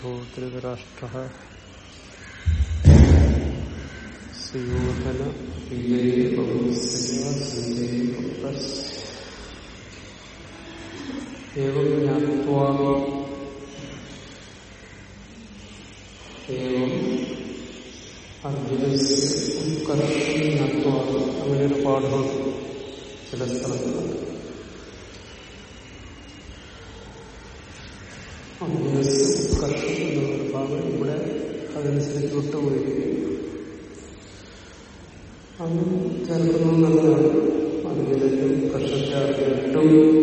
अथो धृतराष्ट्रः सुयोधन एवं ज्ञात्वा एवं അർജുനസ് ഉത്കർഷീണത്വം അങ്ങനെ ഒരു പാഠമാണ് ചില സ്ഥലങ്ങളിൽ അതനുസരിച്ച് വിട്ടുപോയിരിക്കുകയും അതും ചേർക്കുന്നത് നല്ലതാണ് അതുപോലെ കർഷകർക്ക് ഏറ്റവും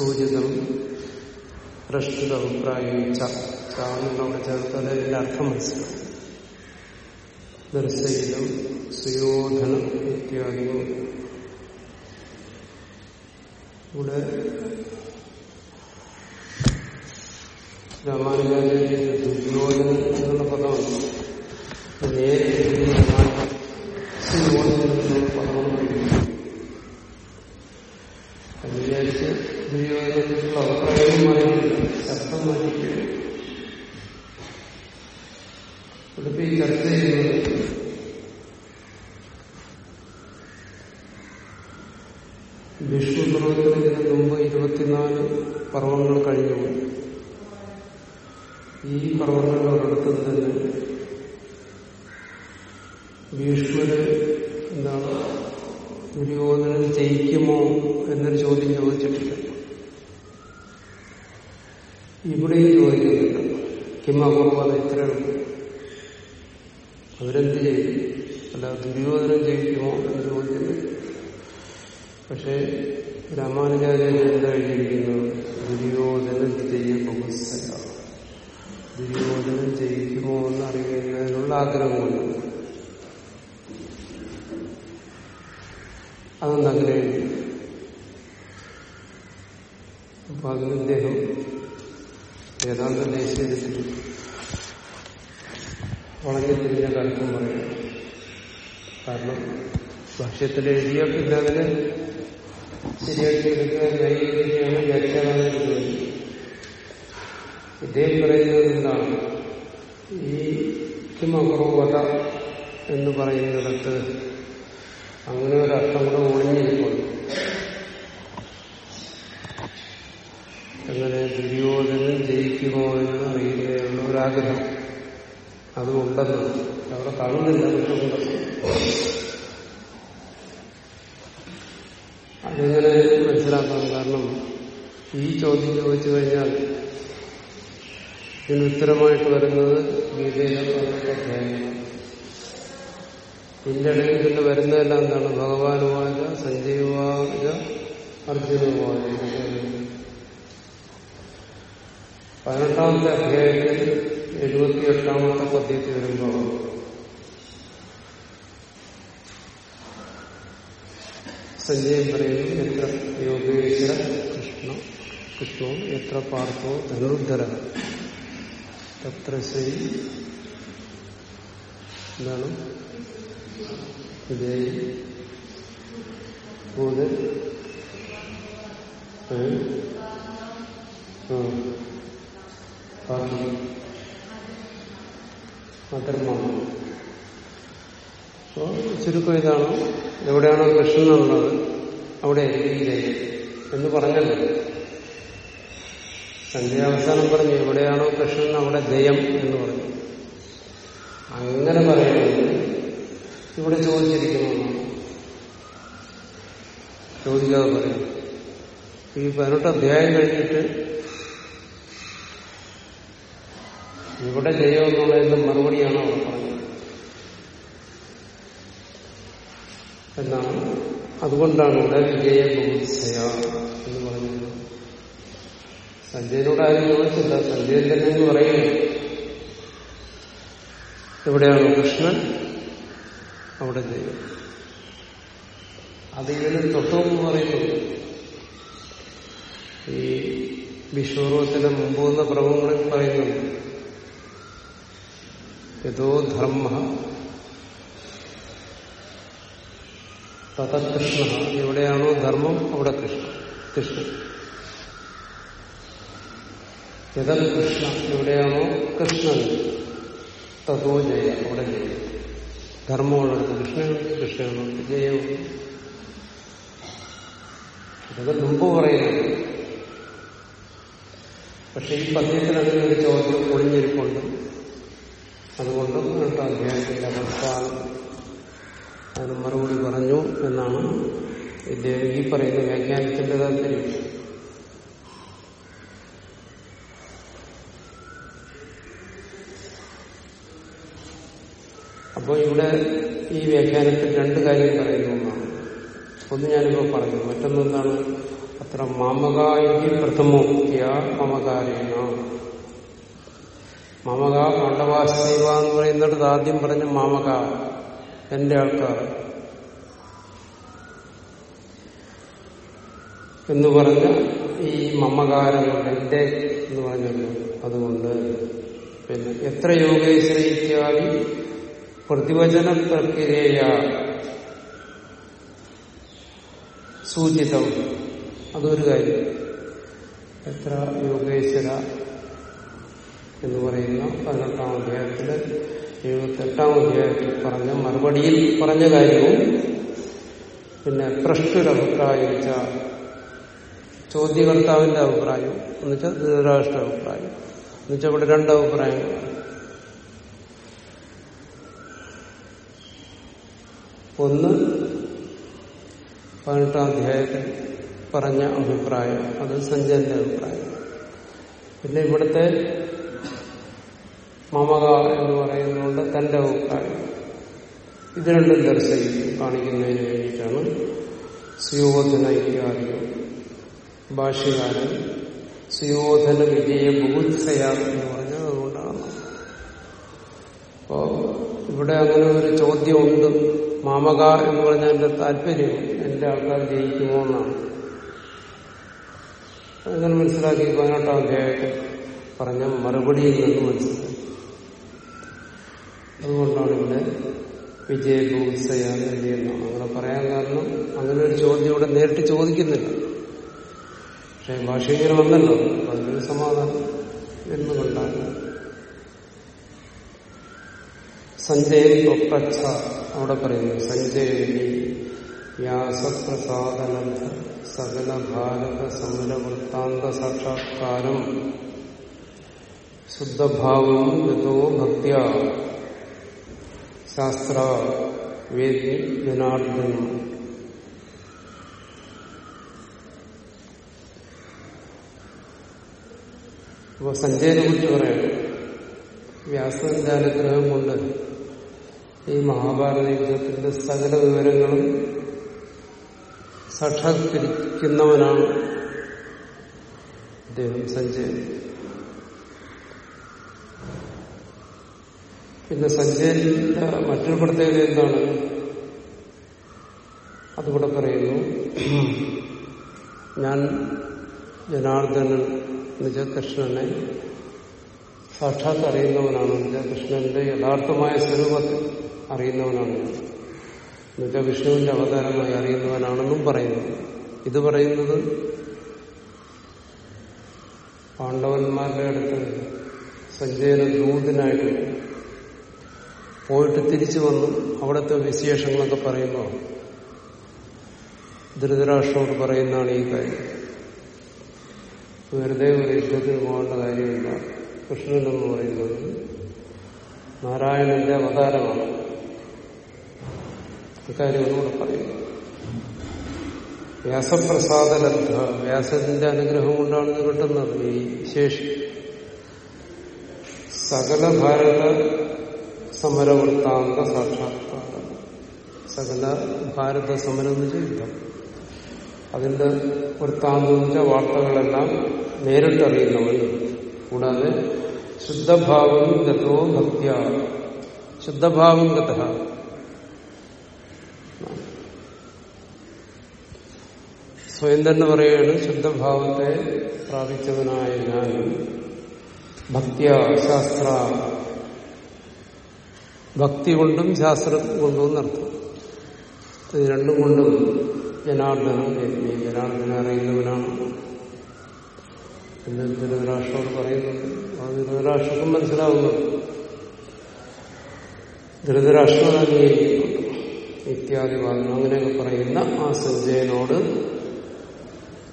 സൂചിതം പ്രഷ്ഠിത അഭിപ്രായം ച ചാവിടെ ചേർത്താൽ അതിന്റെ അർത്ഥം മനസ്സിലാവും. ദർശയിലും സുയോധനം ഇത്യാദികൾ. ഇവിടെ രാമാനുജാചാര്യ ദുര്യോധന എങ്ങനെ ദുര്യോധനൻ ജയിക്കുമോ എന്ന് അറിയുകയുള്ള ഒരാഗ്രഹം അതുണ്ടെന്നാണ് അവിടെ കാണുന്നില്ല അതെങ്ങനെ മനസ്സിലാക്കാം? കാരണം ഈ ചോദ്യം ചോദിച്ചു കഴിഞ്ഞാൽ ഇതിന് ഉത്തരമായിട്ട് വരുന്നത് ഗീതയിലെ ധ്യാനമാണ് ഇതിന്റെ ഇടയിൽ ഇതിൽ വരുന്നതെല്ലാം എന്താണ്? ഭഗവാനുമായ സഞ്ജീവായ അർജുനുമായ പതിനെട്ടാമത്തെ അധ്യായത്തിൽ എഴുപത്തിയെട്ടാമത്തെ പദ്യത്തിൽ വരുമ്പോൾ സഞ്ജയൻ പറയുന്നു എത്ര യോഗേശ്വര കൃഷ്ണ കൃഷ്ണവും എത്ര പാർത്ഥോ ധനുർധര തത്ര ശ്രീ? എന്താണ്? വിജയ്. അധർമ്മമാണ് അപ്പോ ചുരുക്കം ഇതാണ്. എവിടെയാണോ കൃഷ്ണൻ ഉള്ളത് അവിടെ ജയം എന്ന് പറഞ്ഞല്ലോ. സന്ധ്യ അവസാനം പറഞ്ഞു എവിടെയാണോ കൃഷ്ണൻ അവിടെ ജയം എന്ന് പറഞ്ഞു. അങ്ങനെ പറയുന്നത് ഇവിടെ ചോദിച്ചിരിക്കുന്നു. ചോദിക്കാതെ പറയും. ഈ പതിനെട്ട് അധ്യായം കഴിഞ്ഞിട്ട് ഇവിടെ ജയം എന്നുള്ളതിന്റെ മറുപടിയാണ് അവർ പറഞ്ഞത്? എന്നാണ്. അതുകൊണ്ടാണ് ഇവിടെ വിജയ ബുദ്ധിസയ എന്ന് പറയുന്നത് സഞ്ജയനോട് ആരും ചോദിച്ചില്ല. സഞ്ജയൻ തന്നെ എന്ന് പറയുന്നു. എവിടെയാണ് കൃഷ്ണൻ? അവിടെ ജയം അത് ഇതിന് തൊട്ടുമുമ്പ് പറയുന്നുണ്ട്. ഈ വിശ്വരൂപത്തിന് മുമ്പ് വന്ന പ്രഭവങ്ങളിൽ പറയുന്നുണ്ട്. യഥോ ധർമ്മ തഥകൃഷ്ണ എവിടെയാണോ ധർമ്മം അവിടെ കൃഷ്ണ കൃഷ്ണൻ. യഥം കൃഷ്ണ എവിടെയാണോ കൃഷ്ണൻ. തഥോ ജയ അവിടെ ജയ. ധർമ്മമുള്ളിടത്ത് കൃഷ്ണൻ കൃഷ്ണനുണ്ട് ജയവും. ഇതൊക്കെ മുമ്പ് പറയുന്നത്. പക്ഷെ ഈ പദ്യത്തിൽ അങ്ങനെ ഒരു ചോദ്യം ഒളിഞ്ഞിരിപ്പുണ്ട്. അതുകൊണ്ട് കേട്ടോ അധ്യായത്തിന്റെ അവസാനം അതിന് മറുപടി പറഞ്ഞു എന്നാണ് ഇദ്ദേഹം ഈ പറയുന്ന വ്യാഖ്യാനത്തിന്റെ താല്പര്യം. അപ്പോൾ ഇവിടെ ഈ വ്യാഖ്യാനത്തിൽ രണ്ട് കാര്യം പറയുന്നു എന്നാണ് ഒന്ന് ഞാനിപ്പോ പറഞ്ഞു മറ്റൊന്നെന്താണ്? അത്ര മാമകായി പ്രഥമോക്തിയ മമകാരേണ. മാമക മണ്ഡവാസീവ എന്ന് പറയുന്നിടത്ത് ആദ്യം പറഞ്ഞ മാമക എന്റെ ആൾക്കാർ. എന്ന് പറഞ്ഞ ഈ മമകാരം കൊണ്ട് എന്റെ എന്ന് പറഞ്ഞല്ലോ അതുകൊണ്ട് പിന്നെ എത്ര യോഗേശ്വര ഇത്യാദി പ്രതിവചന പ്രക്രിയ സൂചിതം. അതൊരു കാര്യം. എത്ര യോഗേശ്വര എന്ന് പറയുന്ന പതിനെട്ടാം അധ്യായത്തിൽ എഴുപത്തെട്ടാം അധ്യായത്തിൽ പറഞ്ഞ മറുപടിയിൽ പറഞ്ഞ കാര്യവും പിന്നെ പ്രഷ്ടുരഭിപ്രായിച്ച ചോദ്യകർത്താവിന്റെ അഭിപ്രായം എന്നുവെച്ചാൽ ധൃതരാഷ്ട്ര അഭിപ്രായം എന്നുവെച്ചാൽ ഇവിടെ രണ്ട് ഒന്ന് പതിനെട്ടാം അധ്യായത്തിൽ പറഞ്ഞ അഭിപ്രായം അത് സഞ്ജയന്റെ അഭിപ്രായം. പിന്നെ ഇവിടുത്തെ മമക എന്ന് പറയുന്നതുകൊണ്ട് തന്റെ അഭിപ്രായം. ഇത് രണ്ടും ദർശിക്കും കാണിക്കുന്നതിന് വേണ്ടിയിട്ടാണ് സുയോധന ഇത്യാദികൾ. ഭാഷ്യകാരൻ സുയോധന വിജയ ബുഭുത്സയ എന്ന് പറഞ്ഞത് അതുകൊണ്ടാണ്. അപ്പോ ഇവിടെ അങ്ങനെ ഒരു ചോദ്യമുണ്ട്. മാമക എന്ന് പറഞ്ഞാൽ എന്റെ താല്പര്യം എന്റെ ആൾക്കാർ ജയിക്കുമോ എന്നാണ്. അങ്ങനെ മനസ്സിലാക്കി പതിനെട്ടാം അധ്യായത്തിൽ പറഞ്ഞ മറുപടിയിൽ നിന്ന് മനസ്സിലാക്കി. അതുകൊണ്ടാണ് ഇവിടെ വിജയഭൂസയാണ് ചെയ്യുന്നത് അങ്ങനെ പറയാൻ കാരണം അങ്ങനെ ഒരു ചോദ്യം ഇവിടെ നേരിട്ട് ചോദിക്കുന്നില്ല. പക്ഷെ ഭാഷ വന്നല്ലോ. അതിനൊരു സമാധാനം എന്നുകൊണ്ടാണ് സഞ്ജയൻ തൊട്ടച്ച അവിടെ പറയുന്നു. സഞ്ജയനി വ്യാസപ്രസാദനന്ദ സകല ഭാരത സമര വൃത്താന്ത സാക്ഷാത്കാരം. ശുദ്ധഭാവം യഥോ ഭക്തിയ. ശാസ്ത്ര വേദി ജനാർദ്ദനം. അപ്പൊ സഞ്ജയനെ കുറിച്ച് പറയണം വ്യാസന്റെ അനുഗ്രഹം കൊണ്ട് ഈ മഹാഭാരത യുദ്ധത്തിന്റെ സകല വിവരങ്ങളും സാക്ഷാത്കരിക്കുന്നവനാണ് അദ്ദേഹം സഞ്ജയൻ. പിന്നെ സഞ്ജയന്റെ മറ്റൊരു പ്രത്യേകത എന്താണ്? അതുകൂടെ പറയുന്നു. ഞാൻ ജനാർദ്ദനൻ നിജകൃഷ്ണനെ കൃഷ്ണനെ സാക്ഷാത്ത് അറിയുന്നവനാണ് നിജകൃഷ്ണന്റെ കൃഷ്ണന്റെ യഥാർത്ഥമായ സ്വരൂപത്തെ അറിയുന്നവനാണ്. എന്നുവെച്ചാൽ വിഷ്ണുവിന്റെ അവതാരമായി അറിയുന്നവനാണെന്നും പറയുന്നു. ഇത് പറയുന്നത് പാണ്ഡവന്മാരുടെ അടുത്ത് സഞ്ജയന ദൂതനായിട്ട് പോയിട്ട് തിരിച്ചു വന്നു. അവിടുത്തെ വിശേഷങ്ങളൊക്കെ പറയുമ്പോൾ ധൃതരാഷ്ട്രോട് പറയുന്നതാണ് ഈ കാര്യം. വെറുതെ ഒരു യുദ്ധത്തിന് പോകേണ്ട കാര്യമില്ല. കൃഷ്ണൻ എന്ന് പറയുന്നത് നാരായണന്റെ അവതാരമാണ്. അക്കാര്യം ഒന്നുകൂടെ പറയുന്നു വ്യാസപ്രസാദലബ്ധ. വ്യാസത്തിന്റെ അനുഗ്രഹം കൊണ്ടാണ് കിട്ടുന്നത് ഈ ശേഷി. സകല ഭാരത സമരവൃത്താന്ത സാക്ഷാത്കാരം. സകല ഭാരത സമരം എന്ന് ചെയ്താൽ അതിന്റെ വൃത്താന്തം വാർത്തകളെല്ലാം നേരിട്ടറിയുന്നവൻ കൂടാതെ ശുദ്ധഭാവം ഗതോ ഭക്തിയ. ശുദ്ധഭാവം ഗത. സ്വയം തന്നെ പറയുകയാണ് ശുദ്ധഭാവത്തെ പ്രാപിച്ചവനായ ഞാൻ ഭക്തിയ ശാസ്ത്ര. ഭക്തി കൊണ്ടും ശാസ്ത്രം കൊണ്ടും നടത്തും. ഇത് രണ്ടും കൊണ്ടും ജനാർദ്ദനം ഈ ജനാർദ്ദനം അറിയുന്നവനാണ്. എന്ന് ധൃതരാഷ്ട്രോട് പറയുന്നുണ്ട്. അത് ധൃതരാഷ്ട്രക്കും മനസ്സിലാവുന്നു ധൃതരാഷ്ട്രം അംഗീകരിക്കുന്നുണ്ട് ഇത്യാദി വാദം അങ്ങനെയൊക്കെ പറയുന്ന ആ സഞ്ജയനോട്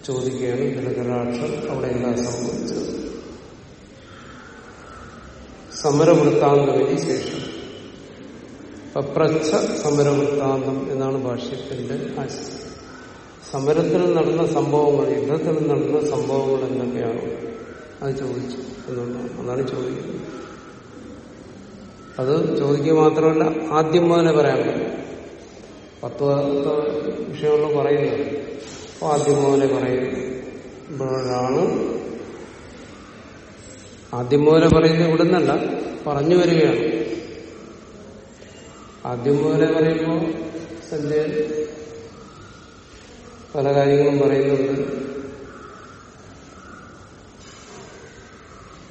ചോദിക്കുകയാണ് ധൃതരാഷ്ട്രം അവിടെ എന്താ സംഭവിച്ചത്. സമരവൃത്താന്തമിന് ശേഷം പപ്രച്ഛ സമരവൃത്താന്തം എന്നാണ് ഭാഷ്യത്തിന്റെ ആശയം. സമരത്തിൽ നടന്ന സംഭവങ്ങൾ യുദ്ധത്തിൽ നടന്ന സംഭവങ്ങൾ എന്തൊക്കെയാണ്? അത് ചോദിച്ചു എന്നുള്ളതാണ് അതാണ് ചോദിക്കുന്നത്. അത് ചോദിക്കുക മാത്രമല്ല ആദ്യം മുതലേ പറയാൻ പറ്റും. പത്ത് പത്ത് വിഷയങ്ങൾ പറയുന്നത് അപ്പോൾ ആദ്യം മുതലേ പറയുമ്പോഴാണ് ആദ്യം മുതലേ പറയുന്നത് ഇവിടുന്നല്ല പറഞ്ഞു വരികയാണ്. ആദ്യം മുതലേ പറയുമ്പോൾ സഞ്ജയൻ പല കാര്യങ്ങളും പറയുന്നുണ്ട്.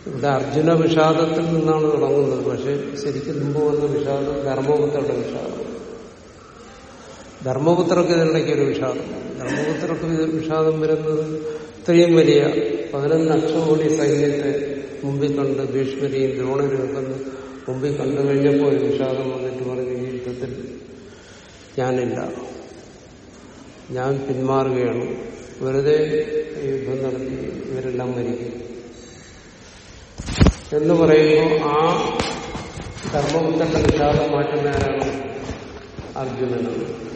ഇവിടെ അർജുന വിഷാദത്തിൽ നിന്നാണ് തുടങ്ങുന്നത്. പക്ഷെ ശരിക്കും മുമ്പ് വന്ന വിഷാദം ധർമ്മപുത്രയുടെ വിഷാദം. ധർമ്മപുത്രക്ക് ഇതിനിടയ്ക്ക് ഒരു വിഷാദം. ധർമ്മപുത്രക്ക് വിഷാദം വരുന്നത് ഇത്രയും വലിയ പതിനൊന്ന് ലക്ഷം കോടി സൈന്യത്തെ മുമ്പിൽ കണ്ട് ഭീഷ്മരെയും ദ്രോണരും ഒക്കെ മുമ്പിൽ കണ്ടു കഴിഞ്ഞപ്പോൾ ഒരു വിഷാദം വന്നിട്ട് പറഞ്ഞു യുദ്ധത്തിൽ ഞാനില്ല. ഞാൻ പിന്മാറുകയാണ്. വെറുതെ യുദ്ധം നടത്തി ഇവരെല്ലാം മരിക്കും. എന്ന് പറയുമ്പോൾ ആ ധർമ്മപുത്രന്റെ വിഷാദം മാറ്റുന്നവരാണ് അർജുനനാണ്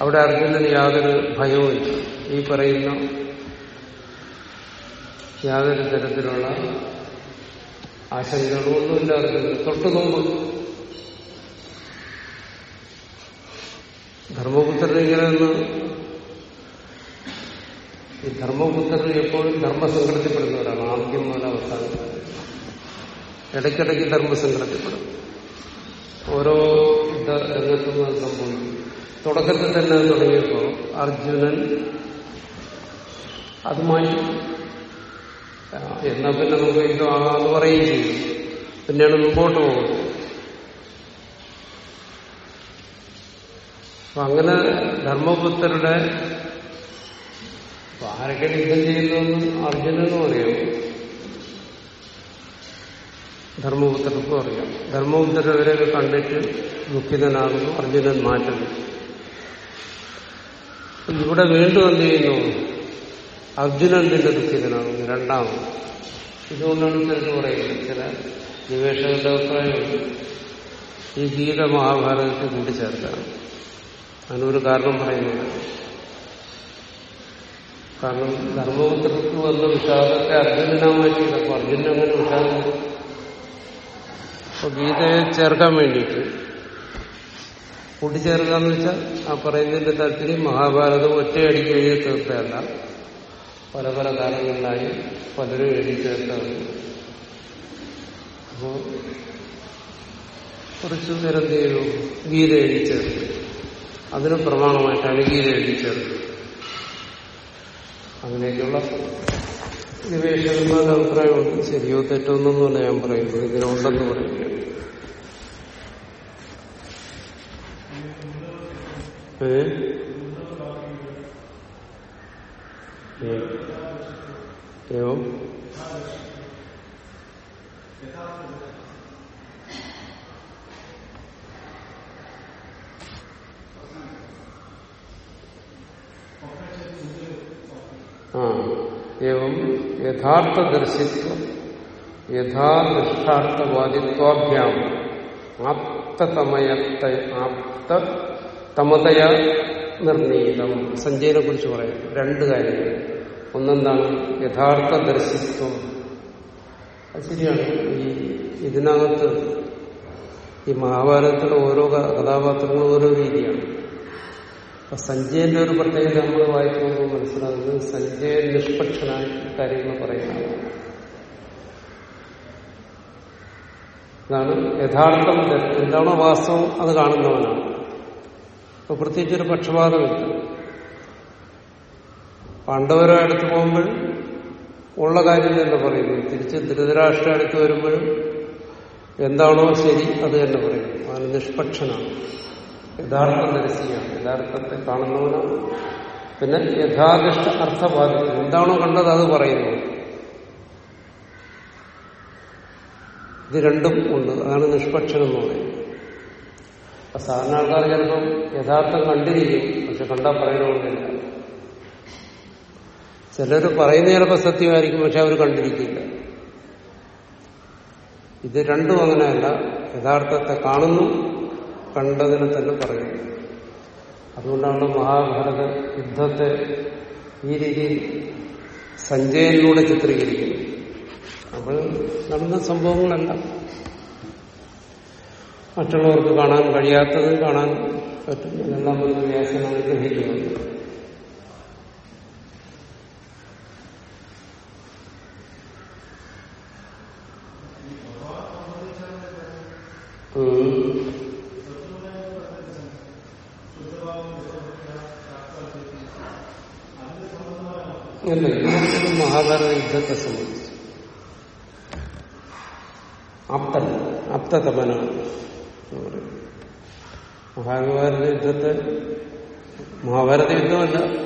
അവിടെ അർജുനന് യാതൊരു ഭയവും ഈ പറയുന്ന യാതൊരു തരത്തിലുള്ള ആശങ്കകളൊന്നുമില്ല അർജുനൻ തൊട്ടു ധർമ്മപുത്രൻ ഇങ്ങനെയൊന്ന് ഈ ധർമ്മപുത്രൻ എപ്പോഴും ധർമ്മസങ്കടത്തിൽപ്പെടുന്നവരാണ് ആദ്യം മുതൽ അവസാനം. ഇടയ്ക്കിടയ്ക്ക് ധർമ്മസങ്കടത്തിൽപ്പെടും ഓരോ രംഗത്തും സംഭവിക്കും. തുടക്കത്തിൽ തന്നെ തുടങ്ങിയപ്പോൾ അർജുനൻ അത് മാറ്റി. എന്നാ പിന്നെ നമുക്ക് യുദ്ധമാകാമെന്ന് പറയുകയും ചെയ്യും. പിന്നെയാണ് മുമ്പോട്ട് പോകുന്നത്. അപ്പൊ അങ്ങനെ ധർമ്മപുത്രരുടെ ആരൊക്കെ യുദ്ധം ചെയ്യുന്നതെന്ന് അർജുനനും അറിയാം. ധർമ്മപുത്രർക്കും അറിയാം. ധർമ്മപുത്രവരെയൊക്കെ കണ്ടിട്ട് ദുഃഖിതനാകുന്നു അർജുനൻ മാറ്റുന്നു. ഇവിടെ വീണ്ടും എന്ത് ചെയ്യുന്നു? അർജുനൻ പിന്നെ ദുഃഖിതനാകുന്നു രണ്ടാമത്. ഇതുകൊണ്ടാണ് ചിലത് പറയുന്നത് ചില നിവേശകരുടെ അഭിപ്രായം ഈ ഗീത മഹാഭാരതത്തെ കൂട്ടിച്ചേർത്താണ് അതിനൊരു കാരണം പറയുന്നത് കാരണം ധർമ്മപുത്രത്തിൽ വന്ന വിഷാദത്തെ അർജുനനാ മാറ്റിയില്ല അപ്പൊ അർജുനൻ അങ്ങനെ വിഷാദം അപ്പൊ ഗീതയെ ചേർക്കാൻ വേണ്ടിയിട്ട് കൂട്ടിച്ചേർക്കുക എന്ന് വെച്ചാൽ ആ പറയുന്നതിന്റെ താല്പര്യം മഹാഭാരതം ഒറ്റയടിക്ക് എഴുതി തീർത്തതല്ല പല പല കാലങ്ങളിലായി പലരും എഴുതി ചേർത്തത് അപ്പോ കുറച്ചു നേരം ചെയ്തു? ഗീത എഴുതി ചേർത്തു. അതിന് പ്രമാണമായിട്ട് ഗീത എഴുതി ചേർത്തത് അങ്ങനെയൊക്കെയുള്ള നിവേശങ്ങളുടെ അഭിപ്രായമുണ്ട്. ശരിയോ തെറ്റോ എന്നൊന്നുമല്ല ഞാൻ പറയുന്നത്. ഇതിനുണ്ടെന്ന് പറയുകയാണ് ഏ ആ ഏവം യഥാർത്ഥദർശിത്വം യഥാദൃഷ്ടാർത്ഥവാദിത്വാഭ്യാം ആപ്തതമയത്ത ആപ്തതമതയ നിർണീതം. സഞ്ജയനെ കുറിച്ച് പറയാം. രണ്ട് കാര്യങ്ങൾ. ഒന്നെന്താണ്? യഥാർത്ഥ ദർശിത്വം അത് ശരിയാണ്. ഈ ഇതിനകത്ത് ഈ മഹാഭാരതത്തിലെ ഓരോ കഥാപാത്രങ്ങളും ഓരോ രീതിയാണ്. അപ്പൊ സഞ്ജയന്റെ ഒരു പ്രത്യേകത നമ്മൾ വായിക്കുമ്പോൾ മനസ്സിലാകുന്നത് സഞ്ജയൻ നിഷ്പക്ഷനായി കാര്യങ്ങൾ പറയുന്നതാണ് അതാണ് യഥാർത്ഥം എന്താണോ വാസ്തവം അത് കാണുന്നവനാണ്. അപ്പൊ പ്രത്യേകിച്ചൊരു പക്ഷപാതമില്ല. പാണ്ഡവരെ അടുത്ത് പോകുമ്പോൾ ഉള്ള കാര്യം തന്നെ പറയുന്നു. തിരിച്ച് ധൃതരാഷ്ട്ര അടുത്ത് വരുമ്പോഴും എന്താണോ ശരി അത് തന്നെ പറയുന്നു. അവന് നിഷ്പക്ഷനാണ്. യഥാർത്ഥ ദർശിയാണ് യഥാർത്ഥത്തെ കാണുന്നവനാണ് പിന്നെ യഥാകൃഷ്ട അർത്ഥബാധിക്കും എന്താണോ കണ്ടത് അത് പറയുന്നു. ഇത് രണ്ടും ഉണ്ട്. അതാണ് നിഷ്പക്ഷം എന്ന് പറയുന്നത്. അപ്പൊ സാധാരണ ആൾക്കാർ ചിലപ്പം യഥാർത്ഥം കണ്ടിരിക്കും. പക്ഷെ കണ്ടാൽ പറയണമെന്നില്ല ചിലർ പറയുന്ന ചിലപ്പോൾ സത്യമായിരിക്കും പക്ഷെ അവർ കണ്ടിരിക്കില്ല. ഇത് രണ്ടും അങ്ങനെയല്ല. യഥാർത്ഥത്തെ കാണുന്നു കണ്ടതിനെ തന്നെ പറയുന്നു അതുകൊണ്ടാണ് മഹാഭാരത യുദ്ധത്തെ ഈ രീതിയിൽ സഞ്ജയനിലൂടെ ചിത്രീകരിക്കുന്നത്. നമ്മൾ നടന്ന സംഭവങ്ങളല്ല. മറ്റുള്ളവർക്ക് കാണാൻ കഴിയാത്തത് കാണാൻ പറ്റും. എന്നെല്ലാം ഒരു ഗ്രഹിക്കുന്നത്. അല്ല? മഹാഭാരത യുദ്ധത്തെ സംബന്ധിച്ച്. അപ്തൻ അപ്തതപന മഹാഭാരത യുദ്ധത്തെ മഹാഭാരത യുദ്ധമല്ല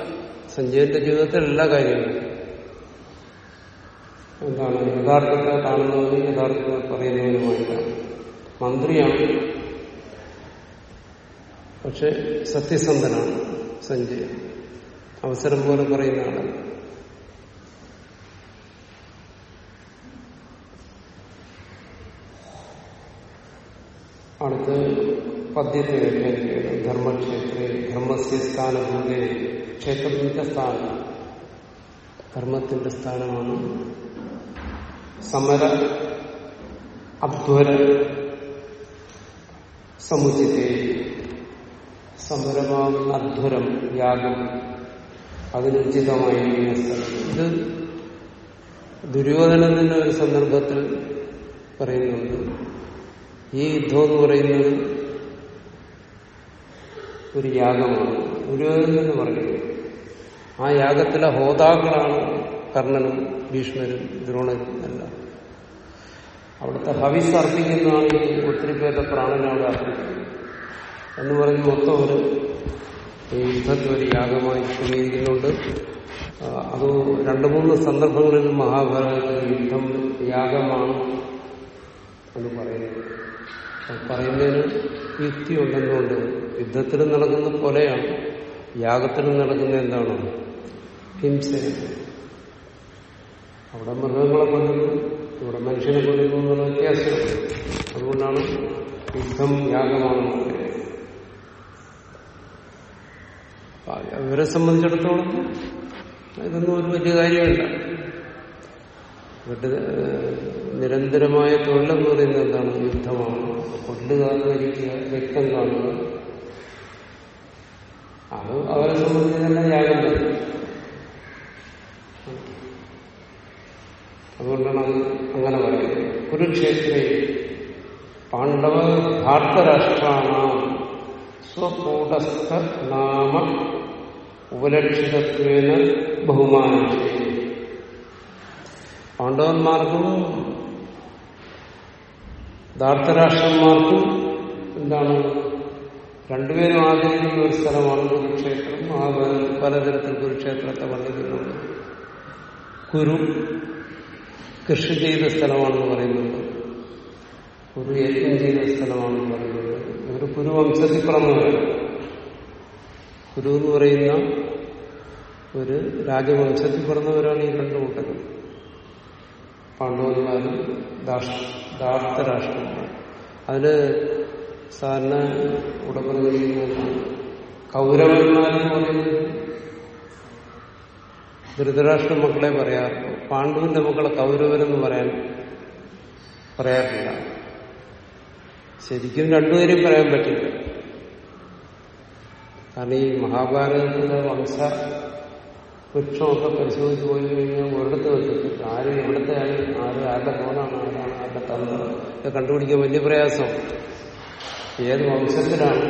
സഞ്ജയന്റെ ജീവിതത്തിൽ എല്ലാ കാര്യങ്ങളും. എന്താണ്? യഥാർത്ഥത്തെ കാണുന്നതിനും യഥാർത്ഥത്തെ പറയുന്നതിനുമായിട്ടാണ്. മന്ത്രിയാണ്. പക്ഷെ സത്യസന്ധനാണ് സഞ്ജയ് അവസരം പോലെ പറയുന്ന അടുത്ത് പദ്യത്തെ വ്യാഖ്യാനിക്കുകയാണ് ധർമ്മക്ഷേത്രേ ധർമ്മസ്യ സ്ഥാനഭൂതേ ക്ഷേത്രത്തിന്റെ സ്ഥാനം. ധർമ്മത്തിന്റെ സ്ഥാനമാണ് സമര അധ്വര സമുചിതേ. സമരമാകുന്ന അധ്വരം യാഗം അതിനുചിതമായിരിക്കുന്ന സ്ഥലം ഇത് ദുര്യോധനത്തിന്റെ ഒരു സന്ദർഭത്തിൽ പറയുന്നുണ്ട്. ഈ യുദ്ധം എന്ന് പറയുന്നത് ഒരു യാഗമാണ് എന്ന് പറയുന്നത് ആ യാഗത്തിലെ ഹോതാക്കളാണ് കർണനും ഭീഷ്മരും ദ്രോണരും എല്ലാം. അവിടുത്തെ ഹവിസ് അർപ്പിക്കുന്നതാണ് ഈ ഒത്തിരി പേരുടെ പ്രാണനവിടെ അർപ്പിക്കുന്നത്. എന്ന് പറഞ്ഞ് മൊത്തം ഒരു ഈ യുദ്ധത്തെ ഒരു യാഗമായി ക്രമീകരിക്കുന്നുണ്ട് അത് രണ്ടു മൂന്ന് സന്ദർഭങ്ങളിൽ മഹാഭാരതത്തിൽ യുദ്ധം യാഗമാണ് എന്ന് പറയുന്നത് പറയുന്നതിന് യുക്തി ഉണ്ടെന്നുകൊണ്ട് യുദ്ധത്തിൽ നടക്കുന്ന കൊലയാണ് യാഗത്തിലും നടക്കുന്ന എന്താണ്? ഹിംസ. അവിടെ മൃഗങ്ങളെ കൊല്ലുന്നു ഇവിടെ മനുഷ്യനെ കൊല്ലുന്നു എന്നുള്ള വ്യത്യാസമാണ് അതുകൊണ്ടാണ് യുദ്ധം യാഗമാണ് അവരെ സംബന്ധിച്ചിടത്തോളം ഇതൊന്നും ഒരു വലിയ കാര്യമല്ല. ഇവരുടെ നിരന്തരമായ തൊഴിലെന്ന് പറയുന്നത് എന്താണ്? യുദ്ധമാണ്. കൊല്ലുക മരിക്കുക രക്തം കാണുക അത് അവരെ സംബന്ധിച്ച് തന്നെ യാഗം വരും അതുകൊണ്ടാണ് അത് അങ്ങനെ പറയുന്നത്. കുരുക്ഷേത്രേ പാണ്ഡവ ഭാർത്തരാഷ്ട്രാണ സ്വകൂടസ്ഥ നാമ ഉപലക്ഷിതത്വേന ബഹുമാനം പാണ്ഡവന്മാർക്കും ധാർത്തരാഷ്ട്രന്മാർക്കും എന്താണ് രണ്ടുപേരും ആഗ്രഹിക്കുന്ന ഒരു സ്ഥലമാണ് കുരുക്ഷേത്രം. ആ പല- പലതരത്തിൽ കുരുക്ഷേത്രത്തെ വർണിക്കുന്നുണ്ട് കുരു കൃഷി ചെയ്ത സ്ഥലമാണെന്ന് പറയുന്നുണ്ട്. കുരു യജ്ഞം ചെയ്ത സ്ഥലമാണെന്ന് പറയുന്നുണ്ട്. ഒരു കുരുവംശത്തിൽ പറഞ്ഞു കുരു എന്ന് പറയുന്ന ഒരു രാജവംശത്തിൽ പിറന്നവരാണ് ഈ രണ്ടു കൂട്ടരും. പാണ്ഡവന്മാരും ധാർത്തരാഷ്ട്രന്മാർ അതിൽ സാധാരണ ഇവിടെ പറഞ്ഞിരിക്കുന്നത് കൗരവന്മാരെന്ന് പറയുന്നത് ധൃതരാഷ്ട്ര മക്കളെ പറയാറുള്ളൂ പാണ്ഡുവിന്റെ മക്കളെ കൗരവരെന്ന് പറയാൻ പറയാറില്ല. ശരിക്കും രണ്ടുപേരെയും പറയാൻ പറ്റില്ല. കാരണം ഈ മഹാഭാരതത്തിന്റെ വംശ വൃക്ഷമൊക്കെ പരിശോധിച്ച് പോയി കഴിഞ്ഞാൽ ഒരിടത്ത് വെച്ചിട്ട് ആരും എവിടുത്തെ ആരും ആരും ആരുടെ ഫോണാണ് ആരാണ് ആരുടെ തന്ത്രം കണ്ടുപിടിക്കാൻ വലിയ പ്രയാസം. ഏത് വംശത്തിലാണ്?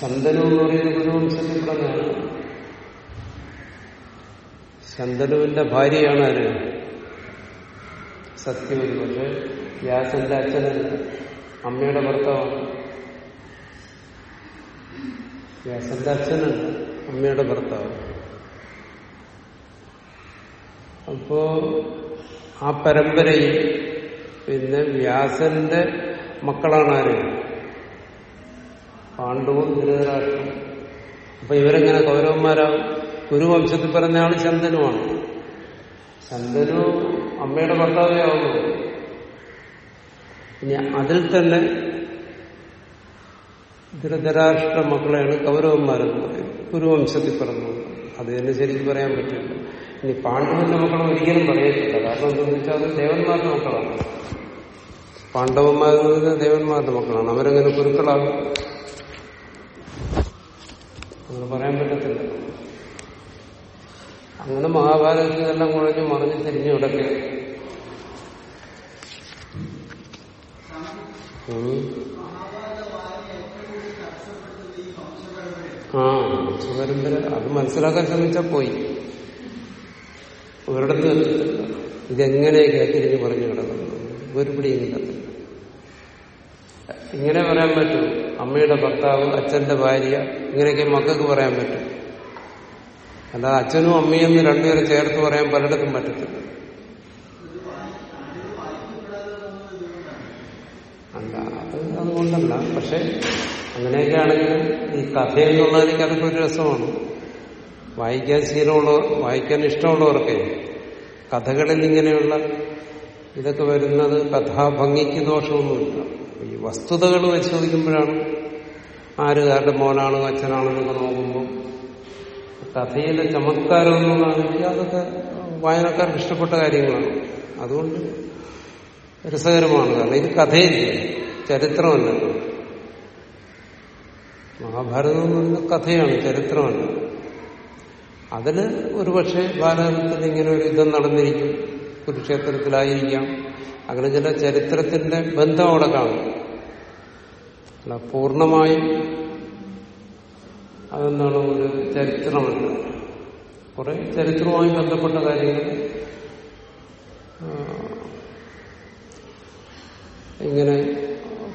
ശന്തനു എന്ന് പറയുന്ന ഒരു വംശത്തിൽ പറഞ്ഞാണ് ശന്തനുവിന്റെ ഭാര്യയാണ് ആര്? സത്യവതി പക്ഷെ വ്യാസന്റെ അച്ഛനല്ല അമ്മയുടെ ഭർത്താവാണ് വ്യാസന്റെ അച്ഛനല്ല അമ്മയുടെ ഭർത്താവ്. അപ്പോ ആ പരമ്പരയിൽ പിന്നെ വ്യാസന്റെ മക്കളാണ് ആര്? പാണ്ഡവും ധൃതരാഷ്ട്രം അപ്പൊ ഇവരെങ്ങനെ കൗരവന്മാരാകും കുരുവംശത്തിൽ പറഞ്ഞ ആൾ ചന്ദനുമാണ് ചന്ദനു അമ്മയുടെ ഭർത്താവേ ആവുന്നു ഇനി അതിൽ തന്നെ ധൃതരാഷ്ട്ര മക്കളെയാണ് കൗരവന്മാരെന്ന് പറയുന്നത് കുരുവംശത്തിൽ പറഞ്ഞു അത് തന്നെ ശരിക്കും പറയാൻ പറ്റില്ല. ഇനി പാണ്ഡവന്റെ മക്കളെ ഒരിക്കലും പറയത്തില്ല. കാരണം എന്താണെന്ന് വെച്ചാൽ അത് ദേവന്മാരുടെ മക്കളാണ്. പാണ്ഡവന്മാരെന്ന് ദേവന്മാരുടെ മക്കളാണ്. അവരങ്ങനെ കുരുക്കളാകും അങ്ങനെ പറയാൻ പറ്റത്തില്ല. അങ്ങനെ മഹാഭാരതത്തിലെല്ലാം കുഴഞ്ഞ് മറിഞ്ഞ് തിരിഞ്ഞു കിടക്കുക. ആ വംശപരമ്പര അത് മനസ്സിലാക്കാൻ ശ്രമിച്ചാൽ പോയി. ഒരിടത്ത് ഇതെങ്ങനെയൊക്കെ തിരിഞ്ഞ് പറഞ്ഞു കിടക്കുന്നത്? ഒരു പിടിയും കിട്ടത്തില്ല. ഇങ്ങനെ പറയാൻ പറ്റും. അമ്മയുടെ ഭർത്താവ് അച്ഛന്റെ ഭാര്യ ഇങ്ങനെയൊക്കെ മക്കൾക്ക് പറയാൻ പറ്റും. അല്ലാതെ അച്ഛനും അമ്മയും എന്ന് രണ്ടുപേരെ ചേർത്ത് പറയാൻ പലയിടത്തും പറ്റത്തില്ല. അല്ല അത് അതുകൊണ്ടല്ല. പക്ഷെ അങ്ങനെയൊക്കെ ആണെങ്കിൽ ഈ കഥ എന്നുള്ളതിലേക്ക് അതൊക്കെ ഒരു രസമാണ്. വായിക്കാൻ ശീലമുള്ളവർ വായിക്കാൻ ഇഷ്ടമുള്ളവർക്കേ കഥകളിൽ ഇങ്ങനെയുള്ള ഇതൊക്കെ വരുന്നത് കഥാഭംഗിക്ക് ദോഷമൊന്നുമില്ല. ഈ വസ്തുതകൾ പരിശോധിക്കുമ്പോഴാണ് ആര് ആരുടെ മോനാണ് അച്ഛനാണെന്നൊക്കെ നോക്കുമ്പോൾ കഥയിലെ ചമത്കാരം എന്നുള്ളതാണെങ്കിൽ അതൊക്കെ വായനക്കാർക്ക് ഇഷ്ടപ്പെട്ട കാര്യങ്ങളാണ്. അതുകൊണ്ട് രസകരമാണ്. കാരണം ഇത് കഥയില്ല? ചരിത്രമല്ല മഹാഭാരതം എന്ന് പറയുന്നത് കഥയാണ് ചരിത്രമല്ല. അതിന് ഒരുപക്ഷെ ഭാരതത്തിൽ ഇങ്ങനെ ഒരു യുദ്ധം നടന്നിരിക്കും. കുരുക്ഷേത്രത്തിലായിരിക്കാം. അങ്ങനെ ചില ചരിത്രത്തിന്റെ ബന്ധം അവിടെ കാണും. അല്ല പൂർണമായും അതെന്താണ് ഒരു ചരിത്രമല്ല കുറെ ചരിത്രവുമായി ബന്ധപ്പെട്ട കാര്യങ്ങൾ ഇങ്ങനെ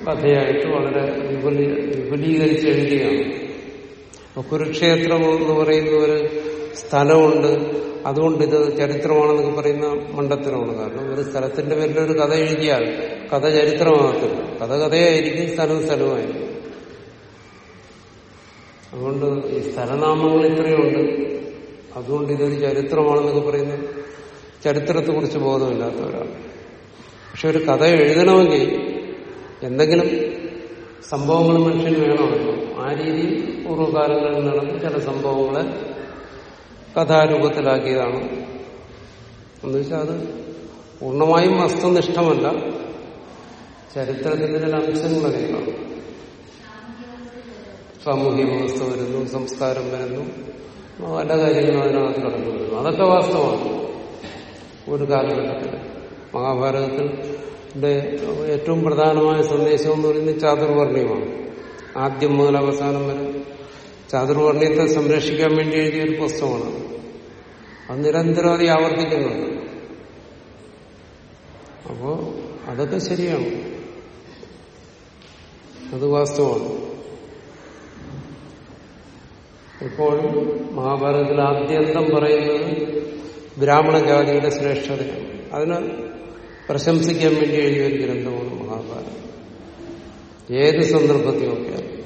കഥയായിട്ട് വളരെ വിപുലീ വിപുലീകരിച്ച് എഴുതിയാണ് കുരുക്ഷേത്രം എന്ന് പറയുന്ന ഒരു സ്ഥലമുണ്ട്. അതുകൊണ്ട് ഇത് ചരിത്രമാണെന്നൊക്കെ പറയുന്ന മണ്ടത്തരമാണ് കാരണം ഒരു സ്ഥലത്തിന്റെ പേരിൽ ഒരു കഥ എഴുതിയാൽ കഥ ചരിത്രമാകത്തില്ല. കഥ കഥയായിരിക്കും സ്ഥലവും സ്ഥലമായിരിക്കും. അതുകൊണ്ട് ഈ സ്ഥലനാമങ്ങൾ ഇത്രയുണ്ട്. അതുകൊണ്ട് ഇതൊരു ചരിത്രമാണെന്നൊക്കെ പറയുന്ന പറയുന്നത് ചരിത്രത്തെക്കുറിച്ച് ബോധമില്ലാത്തവരാണ്. പക്ഷെ ഒരു കഥ എഴുതണമെങ്കിൽ എന്തെങ്കിലും സംഭവങ്ങൾ മനുഷ്യന് വേണമല്ലോ ആ രീതിയിൽ പൂർവകാലങ്ങളിൽ നടന്ന ചില സംഭവങ്ങളെ കഥാരൂപത്തിലാക്കിയതാണ്. എന്നുവെച്ചാൽ അത് പൂർണമായും വസ്തുനിഷ്ഠമല്ല. ചരിത്രത്തിന്റെ ചില അംശങ്ങളൊക്കെ കാണും സാമൂഹ്യ വ്യവസ്ഥ വരുന്നു സംസ്കാരം വരുന്നു പല കാര്യങ്ങളും അതിനകത്ത് കടന്നു വരുന്നു. അതൊക്കെ വാസ്തവമാണ്. ഒരു കാലഘട്ടത്തിൽ മഹാഭാരതത്തിൽ ഏറ്റവും പ്രധാനമായ സന്ദേശം എന്ന് പറയുന്നത് ചാതുർവർണയമാണ്. ആദ്യം മുതൽ അവസാനം വരെ. ചാതുർവർണയത്തെ സംരക്ഷിക്കാൻ വേണ്ടി എഴുതിയ ഒരു പുസ്തകമാണ്. അത് നിരന്തരം അത് ആവർത്തിക്കുന്നുണ്ട്. അപ്പോ അതൊക്കെ ശരിയാണ്. അത് വാസ്തവമാണ്. ഇപ്പോഴും മഹാഭാരതത്തിൽ ആദ്യന്തം പറയുന്നത് ബ്രാഹ്മണ ജാതിയുടെ ശ്രേഷ്ഠതയാണ്. അതിന് പ്രശംസിക്കാൻ വേണ്ടി എഴുതിയ ഒരു ഗ്രന്ഥമാണ് മഹാഭാരതം. ഏത് സന്ദർഭത്തിലൊക്കെയാണ്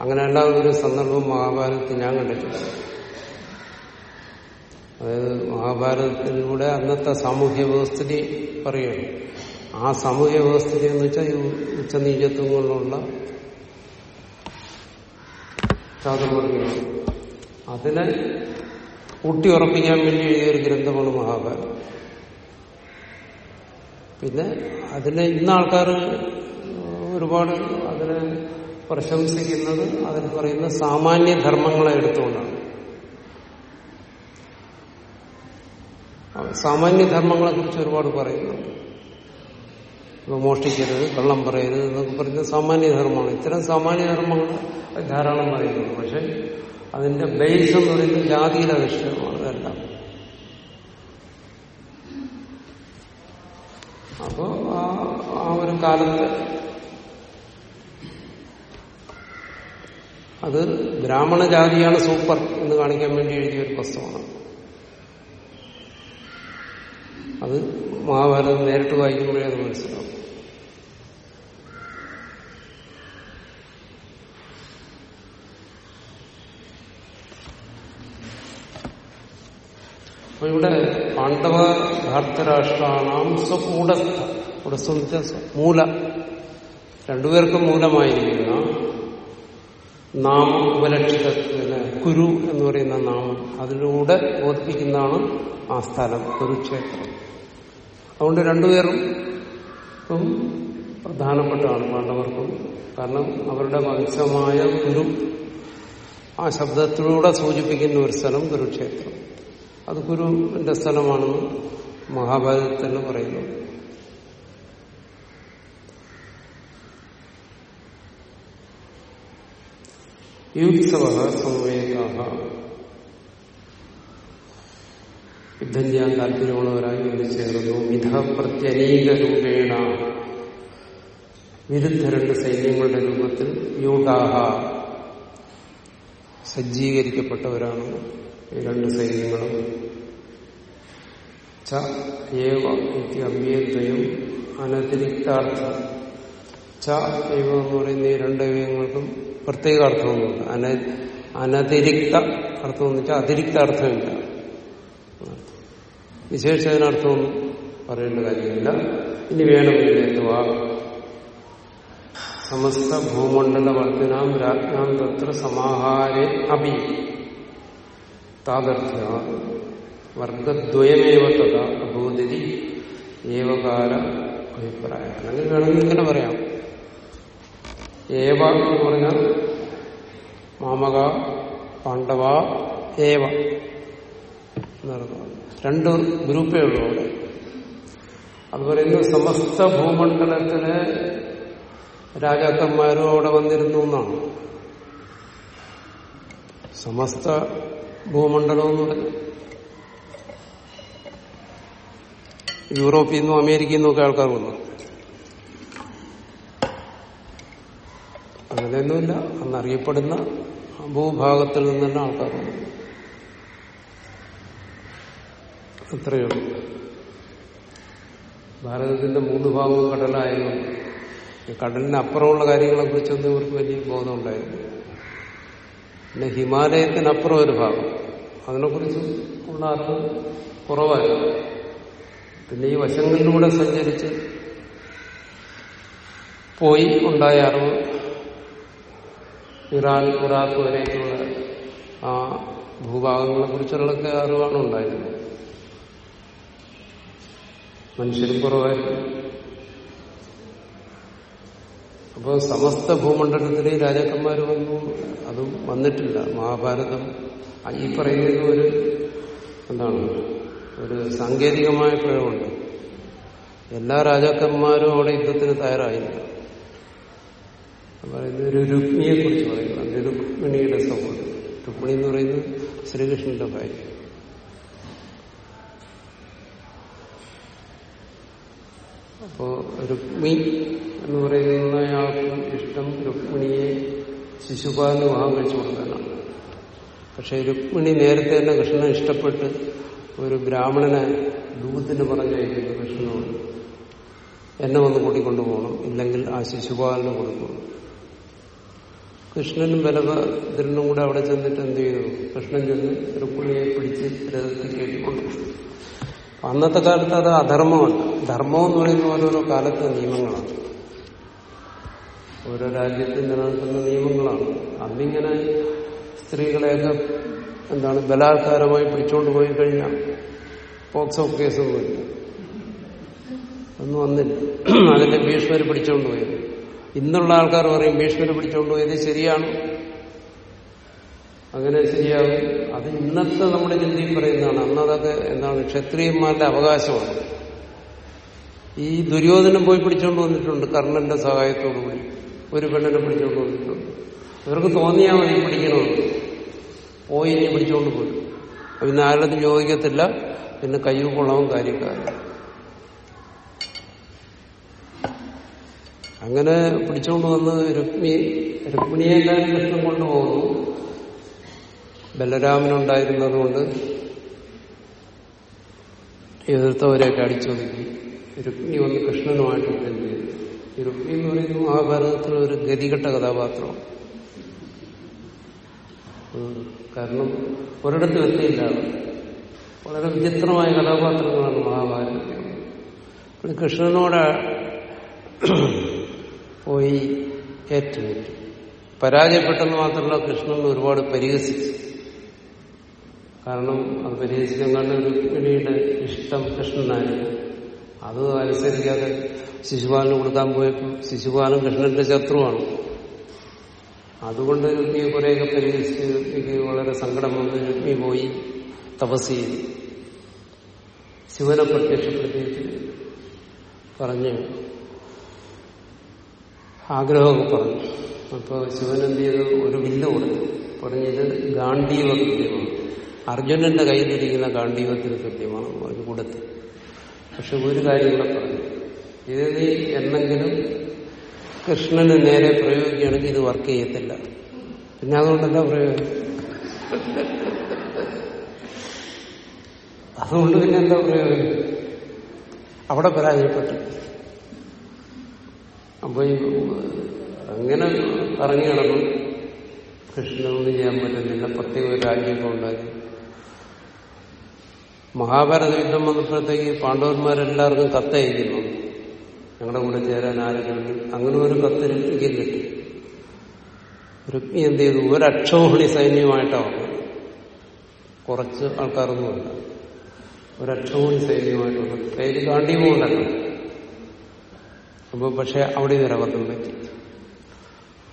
അങ്ങനെ അല്ലാതെ ഒരു സന്ദർഭം മഹാഭാരതത്തിൽ ഞാൻ കണ്ടിട്ടില്ല. അതായത് മഹാഭാരതത്തിലൂടെ അന്നത്തെ സാമൂഹ്യ വ്യവസ്ഥിതി പറയുകയാണ് ആ സാമൂഹ്യ വ്യവസ്ഥിതി എന്ന് വെച്ചാൽ ഈ കൊണ്ടുള്ള ചാതുർവർഗം അതിനെ ഊട്ടിയുറപ്പിക്കാൻ വേണ്ടി എഴുതിയ ഒരു ഗ്രന്ഥമാണ് മഹാഭാരതം. പിന്നെ അതിനെ ഇന്ന ആൾക്കാർ ഒരുപാട് പ്രശംസിക്കുന്നത് അതിൽ പറയുന്ന സാമാന്യ ധർമ്മങ്ങളെ എടുത്തുകൊണ്ടാണ്. സാമാന്യ ധർമ്മങ്ങളെ കുറിച്ച് ഒരുപാട് പറയുന്നുണ്ട്. മോഷ്ടിക്കരുത് കള്ളം പറയരുത് എന്നൊക്കെ പറയുന്ന സാമാന്യ ധർമ്മമാണ് ഇത്തരം സാമാന്യ ധർമ്മങ്ങൾ ധാരാളം പറയുന്നുണ്ട്. പക്ഷെ അതിന്റെ ബേസ് എന്ന് പറയുന്നത് ജാതിയുടെ വിഷയമാണ് അതെല്ലാം. അപ്പോ ആ ഒരു കാലത്ത് അത് ബ്രാഹ്മണ ജാതിയാണ് സൂപ്പർ എന്ന് കാണിക്കാൻ വേണ്ടി എഴുതിയ ഒരു പുസ്തകമാണ്. അത് മഹാഭാരതം നേരിട്ട് വായിക്കുമ്പോഴേ അത് മനസ്സിലാവും. അപ്പൊ ഇവിടെ പാണ്ഡവ ധാർത്തരാഷ്ട്രാണാം സ്വകൂടസ്ഥ. കൂടസ്ഥ മൂല. രണ്ടുപേർക്കും മൂലമായിരിക്കുന്ന നാമം ഉപലക്ഷിതത്തിന് കുരു എന്ന് പറയുന്ന നാമം അതിലൂടെ ബോധിപ്പിക്കുന്നതാണ് ആ സ്ഥലം കുരുക്ഷേത്രം അതുകൊണ്ട് രണ്ടുപേരും ഇപ്പം പ്രധാനപ്പെട്ടതാണ് പാണ്ഡവർക്കും. കാരണം അവരുടെ വംശമായ കുരു ആ ശബ്ദത്തിലൂടെ സൂചിപ്പിക്കുന്ന ഒരു സ്ഥലം കുരുക്ഷേത്രം അത് ഗുരുവിന്റെ സ്ഥലമാണെന്ന് മഹാഭാരതത്തിൽ പറയുന്നു. യുത്സവ സംവേദ യുദ്ധം ചെയ്യാൻ താല്പര്യമുള്ളവരായി ഒന്ന് ചേർന്നു. മിഥ പ്രത്യനീക രൂപേണ വിരുദ്ധ രണ്ട് സൈന്യങ്ങളുടെ രൂപത്തിൽ യൂഢാഹ സജ്ജീകരിക്കപ്പെട്ടവരാണ് ഈ രണ്ട് സൈന്യങ്ങളും. ച ഏവ ഇതി അവ്യദ്വയം അനതിരിക്താർത്ഥം. ച ഏവ എന്ന് പറയുന്ന ഈ രണ്ട് ദൈവങ്ങൾക്കും പ്രത്യേക അർത്ഥമൊന്നുമില്ല. അന അനതിരിക്ത അർത്ഥം എന്ന് വെച്ചാൽ അതിരിക്ത അർത്ഥമില്ല. വിശേഷത്തിനർത്ഥമൊന്നും പറയേണ്ട കാര്യമില്ല. ഇനി വേണമെങ്കിൽ എന്തുവാ സമസ്ത ഭൂമണ്ഡല വർദ്ധനാം രാജ്ഞാം തത്ര സമാഹാരെ അഭി താതർത്ഥ്യ വർഗദ്വയമേവ തഥാ അഭൂതിരി ഏവകാല അഭിപ്രായം. അങ്ങനെ വേണമെങ്കിൽ ഇങ്ങനെ പറയാം. ഏവ എന്ന് പറഞ്ഞാൽ മാമക പാണ്ഡവ ഏവ രണ്ട് ഗ്രൂപ്പേ ഉള്ളൂ അവിടെ. അത് പറയുന്നത് സമസ്ത ഭൂമണ്ഡലത്തിലെ രാജാക്കന്മാരും അവിടെ വന്നിരുന്നു എന്നാണ്. സമസ്ത ഭൂമണ്ഡലവും യൂറോപ്പിൽ നിന്നും അമേരിക്കയിൽ നിന്നും ഒക്കെ ആൾക്കാർ വന്നു. അങ്ങനെയൊന്നുമില്ല അന്നറിയപ്പെടുന്ന ഭൂഭാഗത്തിൽ നിന്ന് തന്നെ ആൾക്കാർ വന്നു. ഉള്ളൂ. ഭാരതത്തിന്റെ മൂന്ന് ഭാഗവും കടലായതുകൊണ്ട് കടലിന് അപ്പുറമുള്ള കാര്യങ്ങളെ കുറിച്ചൊന്നും ഇവർക്ക് വലിയ ബോധം ഉണ്ടായിരുന്നു പിന്നെ ഹിമാലയത്തിനപ്പുറം ഒരു ഭാഗം. അതിനെക്കുറിച്ച് ഉള്ള അറിവ് കുറവായിരുന്നു. പിന്നെ ഈ വശങ്ങളിലൂടെ സഞ്ചരിച്ച് പോയി ഉണ്ടായ അറിവ് ഇറാൻ ഇറാഖ് വരെയുള്ള ആ ഭൂഭാഗങ്ങളെ കുറിച്ചുള്ളൊക്കെ അറിവാണ് ഉണ്ടായിരുന്നത്. മനുഷ്യരും കുറവായിരുന്നു അപ്പോൾ സമസ്ത ഭൂമണ്ഡലത്തിലെ രാജാക്കന്മാർ വന്നു. അതും വന്നിട്ടില്ല. മഹാഭാരതം ഈ പറയുന്നത് ഒരു എന്താണ്? ഒരു സാങ്കേതികമായ പിഴവുണ്ട് എല്ലാ രാജാക്കന്മാരും അവിടെ യുദ്ധത്തിന് തയ്യാറായില്ല. പറയുന്നത് ഒരു രുക്മിയെ കുറിച്ച് പറയുന്നത് രുക്മിണിയുടെ സഹോദരൻ രുക്മിണി എന്ന് പറയുന്നത് ശ്രീകൃഷ്ണന്റെ ഭാര്യ. അപ്പോ രുക്മി എന്ന് പറയുന്നയാൾക്കും ഇഷ്ടം രുക്മിണിയെ ശിശുപാലന് വിവാഹം കഴിച്ചു കൊടുക്കാനാണ്. പക്ഷെ രുക്മിണി നേരത്തെ തന്നെ കൃഷ്ണനെ ഇഷ്ടപ്പെട്ട് ഒരു ബ്രാഹ്മണനെ ദൂതത്തിന് പറഞ്ഞയക്കുന്നു കൃഷ്ണനോട്. എന്നെ വന്ന് കൂട്ടിക്കൊണ്ടു പോകണം ഇല്ലെങ്കിൽ ആ ശിശുപാലന് കൊടുക്കണം കൃഷ്ണനും ബലഭദ്രനും കൂടെ അവിടെ ചെന്നിട്ട് എന്ത് ചെയ്തു? കൃഷ്ണൻ ചെന്ന് രുക്മിണിയെ പിടിച്ച് രഥത്തിൽ കയറ്റിക്കൊണ്ടു അന്നത്തെ കാലത്ത് അത് അധർമ്മമല്ല. ധർമ്മം എന്ന് പറയുന്ന ഓരോരോ കാലത്തെ നിയമങ്ങളാണ്. ഓരോ രാജ്യത്തിൽ നിലനിൽക്കുന്ന നിയമങ്ങളാണ്. അന്നിങ്ങനെ സ്ത്രീകളെയൊക്കെ എന്താണ് ബലാത്കാരമായി പിടിച്ചോണ്ട് പോയി കഴിഞ്ഞാൽ പോക്സോ കേസൊന്നുമില്ല. ഒന്നും വന്നില്ല. അതിന്റെ ഭീഷ്മര് പിടിച്ചോണ്ട് പോയത് ഇന്നുള്ള ആൾക്കാർ പറയും ഭീഷ്മനെ പിടിച്ചുകൊണ്ട് പോയത് ശരിയാണ്. അങ്ങനെ ശരിയാകും അത് ഇന്നത്തെ നമ്മുടെ ചിന്തയിൽ പറയുന്നതാണ്. അന്നതൊക്കെ എന്താണ് ക്ഷത്രിയന്മാരുടെ അവകാശമാണ്. ഈ ദുര്യോധനം പോയി പിടിച്ചുകൊണ്ട് വന്നിട്ടുണ്ട് കർണന്റെ സഹായത്തോടു കൂടി. ഒരു പെണ്ണിനെ പിടിച്ചുകൊണ്ട് വന്നിട്ടുണ്ട്. ഇവർക്ക് തോന്നിയാൽ മതി പിടിക്കണമെന്ന് പോയി ഇനി പിടിച്ചുകൊണ്ട് പോയി പിന്നെ ആരുടെ ചോദിക്കത്തില്ല. പിന്നെ കയ്യു കാര്യക്കാരും അങ്ങനെ പിടിച്ചുകൊണ്ട് വന്ന് രുക്മി രുക്മിണിയെ എല്ലാവരും കൃഷ്ണൻ കൊണ്ടുപോകുന്നു ബലരാമനുണ്ടായിരുന്നതുകൊണ്ട് എതിർത്തവരെയൊക്കെ അടിച്ചൊതുക്കി. രുക്മിണി വന്ന് കൃഷ്ണനുമായിട്ട് എന്ത് ചെയ്തു. രുക്മിണി എന്ന് പറയുന്നത് ഒരു ഗതികെട്ട കഥാപാത്രം. കാരണം ഒരിടത്തും എത്തിയില്ല വളരെ വിചിത്രമായ കഥാപാത്രങ്ങളാണ് മഹാഭാരതത്തിൽ കൃഷ്ണനോട് പോയി ഏറ്റുമുട്ടി പരാജയപ്പെട്ടെന്ന് മാത്രമല്ല കൃഷ്ണൻ ഒരുപാട് പരിഹസിച്ചു. കാരണം അത് പരിഹസിക്കാൻ ഒരു രുക്മിണിയുടെ ഇഷ്ടം കൃഷ്ണനായിരുന്നു. അത് അനുസരിക്കാതെ ശിശുപാലന് കൊടുക്കാൻ പോയപ്പോൾ ശിശുപാലൻ കൃഷ്ണന്റെ ശത്രുവാണ്. അതുകൊണ്ട് രുക്മിയെ കുറേയൊക്കെ പരിഹസിച്ച് രുക്മിക്ക് വളരെ സങ്കടം വന്ന്. രുക്മി പോയി തപസ് ചെയ്തു. ശിവനെ പ്രത്യക്ഷപ്പെടുത്തിയിട്ട് പറഞ്ഞ്. ആഗ്രഹമൊക്കെ പറഞ്ഞു. അപ്പോൾ ശിവൻ എന്ത് ചെയ്തു? ഒരു വില്ല് കൊടുത്തു. പറഞ്ഞത് ഗാന്ധീവ തുല്യമാണ് അർജുനന്റെ കയ്യിലിരിക്കുന്ന ഗാന്ധീവത്തിന് തുല്യമാണ് പറഞ്ഞു കൊടുത്തു. പക്ഷെ ഒരു കാര്യം കൂടെ പറഞ്ഞു. ഇത് നീ എന്നെങ്കിലും കൃഷ്ണന് നേരെ പ്രയോഗിക്കുകയാണെങ്കിൽ ഇത് വർക്ക് ചെയ്യത്തില്ല. പിന്നെ അതുകൊണ്ട് എന്താ പ്രയോഗം അതുകൊണ്ട് പിന്നെ എന്താ പ്രയോഗം അവിടെ പരാജയപ്പെട്ടു. അപ്പൊ ഈ അങ്ങനെ ഇറങ്ങി നടന്നു. കൃഷ്ണനൊന്നും ചെയ്യാൻ പറ്റുന്നില്ല. പ്രത്യേക ഒരു രാജ്യമൊക്കെ ഉണ്ടാക്കി. മഹാഭാരത യുദ്ധം വന്നപ്പോഴത്തേക്ക് പാണ്ഡവന്മാരെല്ലാവർക്കും കത്തയക്കുന്നു. ഞങ്ങളുടെ കൂടെ ചേരാൻ ആരെങ്കിലും അങ്ങനെ ഒരു കത്ത് രുക്മിക്ക് കിട്ടി. രുക്മി എന്ത് ചെയ്തു? ഒരക്ഷോഹിണി സൈന്യമായിട്ടാണ് കുറച്ച് ആൾക്കാരൊന്നുമില്ല. ഒരക്ഷോഹിണി സൈന്യമായിട്ടുണ്ട് പേര് ഗാന്ഡീവുണ്ടല്ലോ അപ്പൊ പക്ഷെ അവിടെ ഒരബദ്ധം പറ്റി.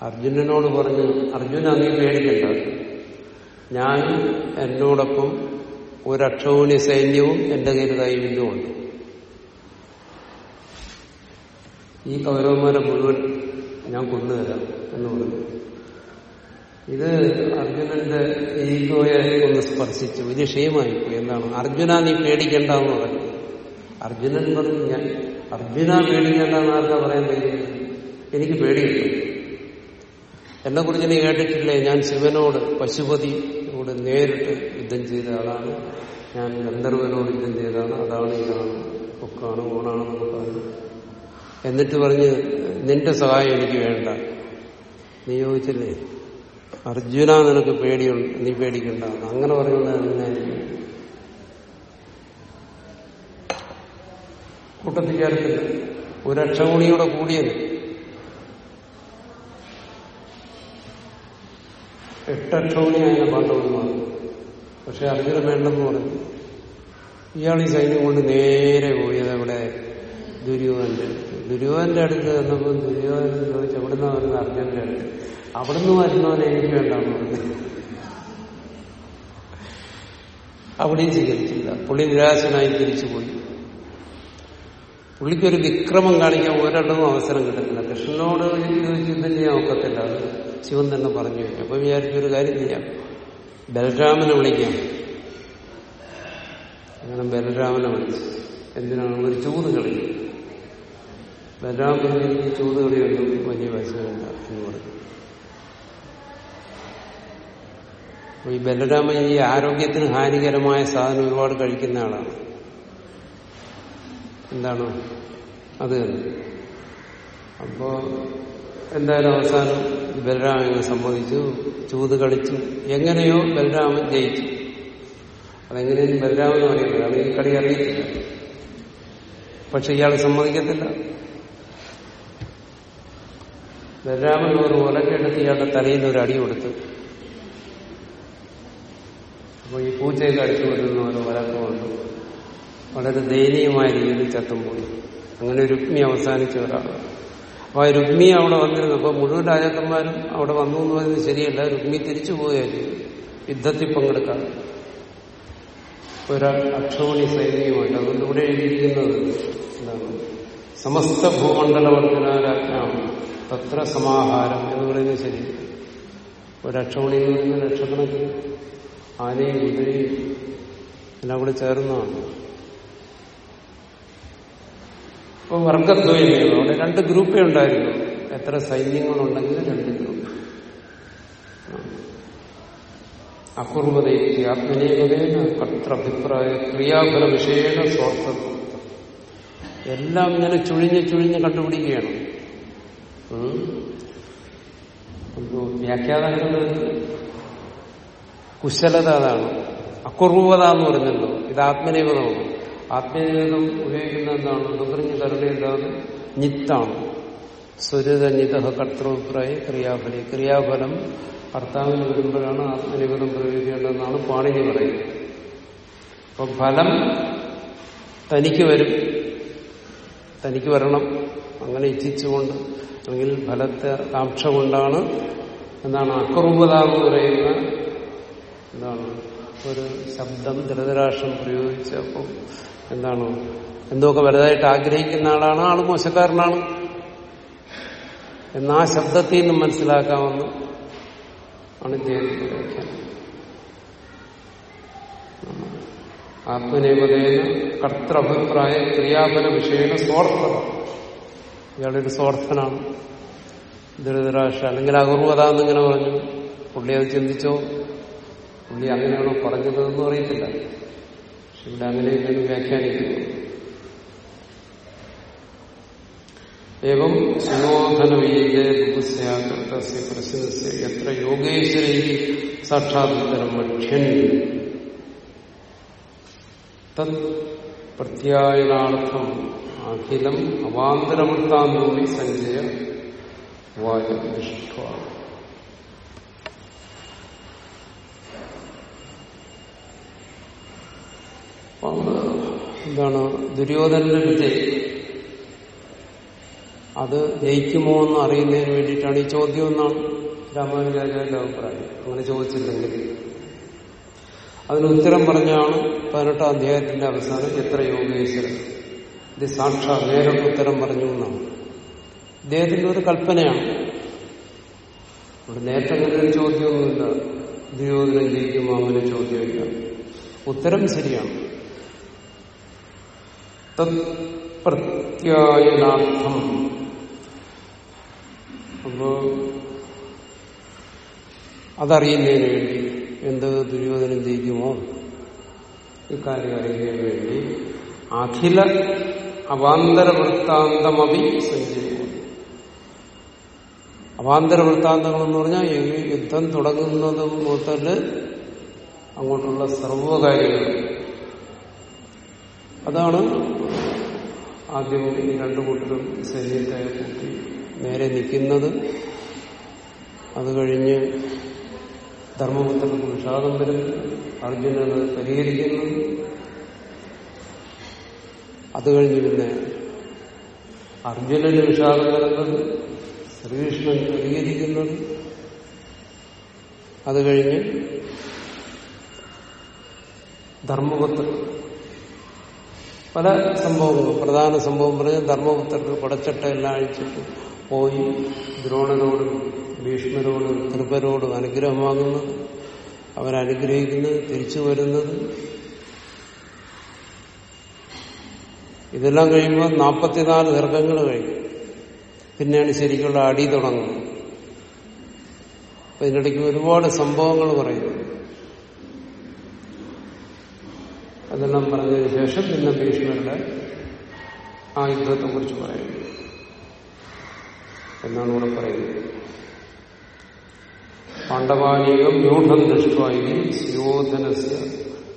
അർജുനനോട് പറഞ്ഞു അർജുന നീ പേടിക്കണ്ട. ഞാൻ എന്നോടൊപ്പം ഒരക്ഷോണി സൈന്യവും എന്റെ കയ്യിൽ കൈവില്ലുമുണ്ട് ഈ കൗരവന്മാരെ മുഴുവൻ ഞാൻ കൊണ്ടുതരാം എന്ന് പറഞ്ഞു. ഇത് അർജുനന്റെ ഈഗോയെ ഒന്ന് സ്പർശിച്ചു. വലിയ ക്ഷയമായിപ്പോയി എന്താണ്? അർജുന നീ പേടിക്കണ്ടെന്ന് പറഞ്ഞു. അർജുനൻ പറഞ്ഞു ഞാൻ അർജുന പേടിക്കേണ്ടെന്ന് എന്നാർക്കാ പറയാൻ കഴിയുന്നത് എനിക്ക് പേടിയുണ്ട്. എന്നെ കുറിച്ച് നീ കേട്ടിട്ടില്ലേ? ഞാൻ ശിവനോട് പശുപതിയോട് നേരിട്ട് യുദ്ധം ചെയ്ത ആളാണ്. ഞാൻ ഗന്ധർവനോട് യുദ്ധം ചെയ്തതാണ്. അതാണ് ഇതാണ് ഒക്കാണ് ഓണാണെന്നൊക്കെ പറഞ്ഞു. എന്നിട്ട് പറഞ്ഞ് നിന്റെ സഹായം എനിക്ക് വേണ്ട. നീ ചോദിച്ചില്ലേ? അർജുന നിനക്ക് പേടിയുണ്ട്. നീ പേടിക്കണ്ട. അങ്ങനെ പറയുന്നത് എന്നെ കൂട്ടത്തിൽ ചേർത്തില്ല ഒരക്ഷമണിയുടെ കൂടിയത്. എട്ടക്ഷമണിയായ പാണ്ഡവന്മാർ പക്ഷെ അർജുനൻ വേണ്ടെന്ന് പറഞ്ഞു. ഇയാൾ ഈ സൈന്യം കൊണ്ട് നേരെ പോയത് അവിടെ ദുര്യോധന്റെ അടുത്ത്. ദുര്യോധന്റെ അടുത്ത് ചെന്നപ്പോൾ ദുര്യോധനൻ ചോദിച്ചു എവിടുന്ന് വരുന്ന അർജുനന്റെ അടുത്ത്. നിന്ന് വരുന്നവനെ എനിക്ക് വേണ്ടെന്ന് പറഞ്ഞു. അവിടെയും സ്വീകരിച്ചില്ല. പുള്ളി നിരാശനായി തിരിച്ചുപോയി. പുള്ളിക്കൊരു വിക്രമം കാണിക്കാൻ ഒരിടവും അവസരം കിട്ടുന്നില്ല കൃഷ്ണനോട് യുദ്ധം ചെയ്യാൻ ഒക്കത്തില്ല. അത് ശിവൻ തന്നെ പറഞ്ഞു അപ്പൊ വിചാരിച്ചു ഒരു കാര്യം ചെയ്യാം. ബലരാമനെ വിളിക്കാം. അങ്ങനെ ബലരാമനെ വിളിച്ചു. എന്തിനാണ്? ഒരു ചൂത് കളി. ബലരാമൻ എനിക്ക് ചൂത് കളിയൊന്നും വലിയ വശമില്ല എന്ന് പറഞ്ഞു. ഈ ബലരാമൻ ഈ ആരോഗ്യത്തിന് ഹാനികരമായ സാധനം ഒരുപാട് കഴിക്കുന്ന ആളാണ്. എന്താണ് അത് അപ്പോ എന്തായാലും അവസാനം ബലരാമനെ സമ്മതിച്ചു ചൂത് കളിച്ചു. എങ്ങനെയോ ബലരാമൻ ജയിച്ചു. അതെങ്ങനെയും ബലരാമൻ അറിയില്ല. അല്ലെങ്കിൽ കളി അറിയത്തില്ല. പക്ഷെ ഇയാൾ സമ്മതിക്കത്തില്ല. ബലരാമൻ ഒരു ഉലക്കെടുത്ത് ഇയാളുടെ തലയിൽ ഒരു അടി കൊടുത്തു. അപ്പൊ ഈ പൂച്ചയൊക്കെ അടിച്ചു വരുന്ന ഒരു വലക്കമുണ്ട് വളരെ ദയനീയമായ രീതിയിൽ ചത്തുപോയി. അങ്ങനെ രുക്മി അവസാനിച്ച ഒരാളാണ് അപ്പൊ ആ രുക്മി അവിടെ വന്നിരുന്നു. അപ്പൊ മുഴുവൻ രാജാക്കന്മാരും അവിടെ വന്നു എന്ന് പറയുന്നത് ശരിയല്ല. രുക്മി തിരിച്ചു പോവുകയായിരുന്നു. യുദ്ധത്തിൽ പങ്കെടുക്കാൻ. ഒരാൾ അക്ഷോണി സൈനികമായിട്ട് അതുകൊണ്ട് ഇവിടെ എഴുതിയിരിക്കുന്നത് എന്താണ്? സമസ്ത ഭൂമണ്ഡലവർദ്ധനാരാജ്ഞാം തത്ര സമാഹാരം എന്ന് പറയുന്നത് ശരി. ഒരക്ഷോണിയിൽ നിന്ന് ലക്ഷക്കണക്കിന് ആനയും കുതിരയും എല്ലാം കൂടെ ചേർന്നതാണ്. അപ്പൊ വർഗദ്വയമേ അവിടെ രണ്ട് ഗ്രൂപ്പേ ഉണ്ടായിരുന്നു. എത്ര സൈന്യങ്ങളുണ്ടെങ്കിൽ രണ്ട് ഗ്രൂപ്പ്. അപൂർവതയ്ക്ക് ആത്മനേകതേന കർത്തഭിപ്രായ ക്രിയാഫല വിഷയേണ സ്വാർത്ഥം. എല്ലാം ഇങ്ങനെ ചുഴിഞ്ഞ് ചുഴിഞ്ഞ് കണ്ടുപിടിക്കുകയാണ്. വ്യാഖ്യാതാക്കളുടെ കുശലത അതാണ്. അക്കുർവത എന്ന് പറഞ്ഞല്ലോ ഇത് ആത്മനേപതമാണ് ആത്മനേപതം ഉപയോഗിക്കുന്ന എന്താണ്? നുകറിഞ്ഞ് കരുണയില്ലാതെ നിത്താണ്. സ്വരിത നിതഹ കർത്തൃഭിപ്രായ ക്രിയാഫലി. ക്രിയാഫലം ഭർത്താവിന് വരുമ്പോഴാണ് ആത്മനിപദം പ്രയോഗിക്കേണ്ടതെന്നാണ് പാണിനി പറയുന്നത്. അപ്പൊ ഫലം തനിക്ക് വരും. തനിക്ക് വരണം. അങ്ങനെ ഇച്ഛിച്ചുകൊണ്ട് അല്ലെങ്കിൽ ഫലത്തെ കാക്ഷ കൊണ്ടാണ് എന്താണ് അക്രൂപത എന്ന് പറയുന്ന എന്താണ്? ഒരു ശബ്ദം ധൃതരാഷ്ട്രം പ്രയോഗിച്ചപ്പോൾ എന്താണ്? എന്തൊക്കെ വലുതായിട്ട് ആഗ്രഹിക്കുന്ന ആളാണ് ആൾ മോശക്കാരനാണ്. എന്നാ ശബ്ദത്തിൽ നിന്നും മനസ്സിലാക്കാമെന്ന് ആണ് ഇദ്ദേഹത്തിന്റെ വ്യാഖ്യാനം ആത്മനേപതേന കർത്തൃഭിപ്രായ ക്രിയാപന വിഷയന സ്വാർത്ഥത ഇയാളൊരു സ്വാർത്ഥനാണ്. ദുരിതരാഷ അല്ലെങ്കിൽ അകുർവത എന്നിങ്ങനെ പറഞ്ഞു. പുള്ളി അത് ചിന്തിച്ചോ? പുള്ളി അങ്ങനെയാണോ പറഞ്ഞത് എന്ന് അറിയത്തില്ല. ഇവിടെ അങ്ങനെയൊക്കെയാണ് വ്യാഖ്യാനിക്കുന്നു. ഏവം സുനോധന വീജയസ്യ പ്രശ്നസ്യ എത്ര യോഗേശ്വരൈ വക്ഷ്യൻ തത് പ്രത്യായനാർത്ഥം അഖിലം അവാന്തരവൃത്താന്തോമി സഞ്ജയ വായ ദൃഷ്ട എന്താണ് ദുര്യോധനന്റെ വിജയം അത് ജയിക്കുമോ എന്ന് അറിയുന്നതിന് വേണ്ടിയിട്ടാണ് ഈ ചോദ്യം എന്നാണ് രാമാനുചാര്യന്റെ അഭിപ്രായം. അങ്ങനെ ചോദിച്ചില്ലെങ്കിൽ. അതിന് ഉത്തരം പറഞ്ഞാണ് പതിനെട്ടാം അധ്യായത്തിന്റെ അവസാനം എത്ര യോഗേശ്വരൻ. ഇത് സാക്ഷാ നേരിട്ട് ഉത്തരം പറഞ്ഞു എന്നാണ്. ഇദ്ദേഹത്തിന്റെ ഒരു കൽപ്പനയാണ്. ഇവിടെ നേരത്തെ അങ്ങനെ ചോദ്യമൊന്നുമില്ല. ദുര്യോധനം ജയിക്കുമോ അങ്ങനെ ചോദ്യമില്ല. ഉത്തരം ശരിയാണ്. തത് പ്രത്യായനാർത്ഥം അപ്പോ അതറിയുന്നതിന് വേണ്ടി എന്ത് ദുര്യോധനം ചെയ്യുമോ ഇക്കാര്യം അറിയുന്നതിന് വേണ്ടി അഖില അവാന്തര വൃത്താന്തമപി സഞ്ചരിക്കും അവാന്തര വൃത്താന്തങ്ങൾ എന്ന് പറഞ്ഞാൽ യുദ്ധം തുടങ്ങുന്നത് മുതൽ അങ്ങോട്ടുള്ള സർവകാര്യങ്ങൾ അതാണ് ആദ്യം ഈ രണ്ടു കൂട്ടരും സൈന്യത്തെ കൂട്ടി നേരെ നിൽക്കുന്നത്. അത് കഴിഞ്ഞ് ധർമ്മപുത്രർക്ക് വിഷാദം വരുന്നു. അത് പരിഹരിക്കുന്നു. അത് കഴിഞ്ഞ് പിന്നെ അർജുനന് വിഷാദം വരുന്നത് ശ്രീകൃഷ്ണൻ പരിഹരിക്കുന്നത്. അത് കഴിഞ്ഞ് ധർമ്മപുത്രൻ പല സംഭവങ്ങളും പ്രധാന സംഭവം പറഞ്ഞ് ധർമ്മപുത്രർക്ക് എല്ലാം അഴിച്ചിട്ട് പോയി ദ്രോണനോടും ഭീഷ്മരോടും കൃപരോടും അനുഗ്രഹം വാങ്ങുന്നത് അവരനുഗ്രഹിക്കുന്നത് തിരിച്ചു വരുന്നത്. ഇതെല്ലാം കഴിയുമ്പോൾ നാൽപ്പത്തിനാല് ദീർഘങ്ങൾ കഴിയും പിന്നെയാണ് ശരിക്കുള്ള അടി തുടങ്ങുന്നത്. അപ്പൊ ഇതിനിടയ്ക്ക് ഒരുപാട് സംഭവങ്ങൾ പറയുന്നു. അതെല്ലാം പറഞ്ഞതിന് ശേഷം പിന്നെ ഭീഷ്മരുടെ ആ യുദ്ധത്തെ കുറിച്ച് പറയുന്നു. എന്നാണ് ഇവിടെ പറയുന്നത്. പാണ്ഡവാനീകം വ്യൂഢം ദൃഷ്ടായി സുയോധനസ്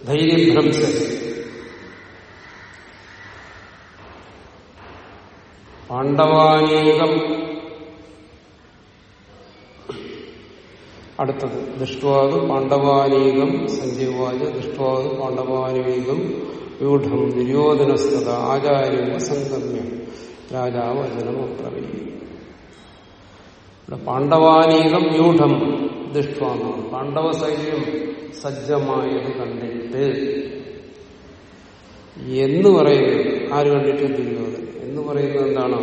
ധൈര്യഭ്രംസ പാണ്ഡവാനീകം അടുത്തത്. ദൃഷ്ടാത് പാണ്ഡവാനീകം സഞ്ജീവാച ദൃഷ്ടാത് പാണ്ഡവാനീകം വ്യൂഢം ദുര്യോധനസ്ഥത ആചാര്യം സംഗമ്യം രാജാവ് വചനം അപ്രവീ പാണ്ഡവാനീകം വ്യൂഢം ദൃഷ്ടാണ് പാണ്ഡവ സൈന്യം സജ്ജമായത് കണ്ടിട്ട് എന്ന് പറയുന്നത് ആര് കണ്ടിട്ട് ദുര്യോധനൻ എന്ന് പറയുന്നത് എന്താണ്?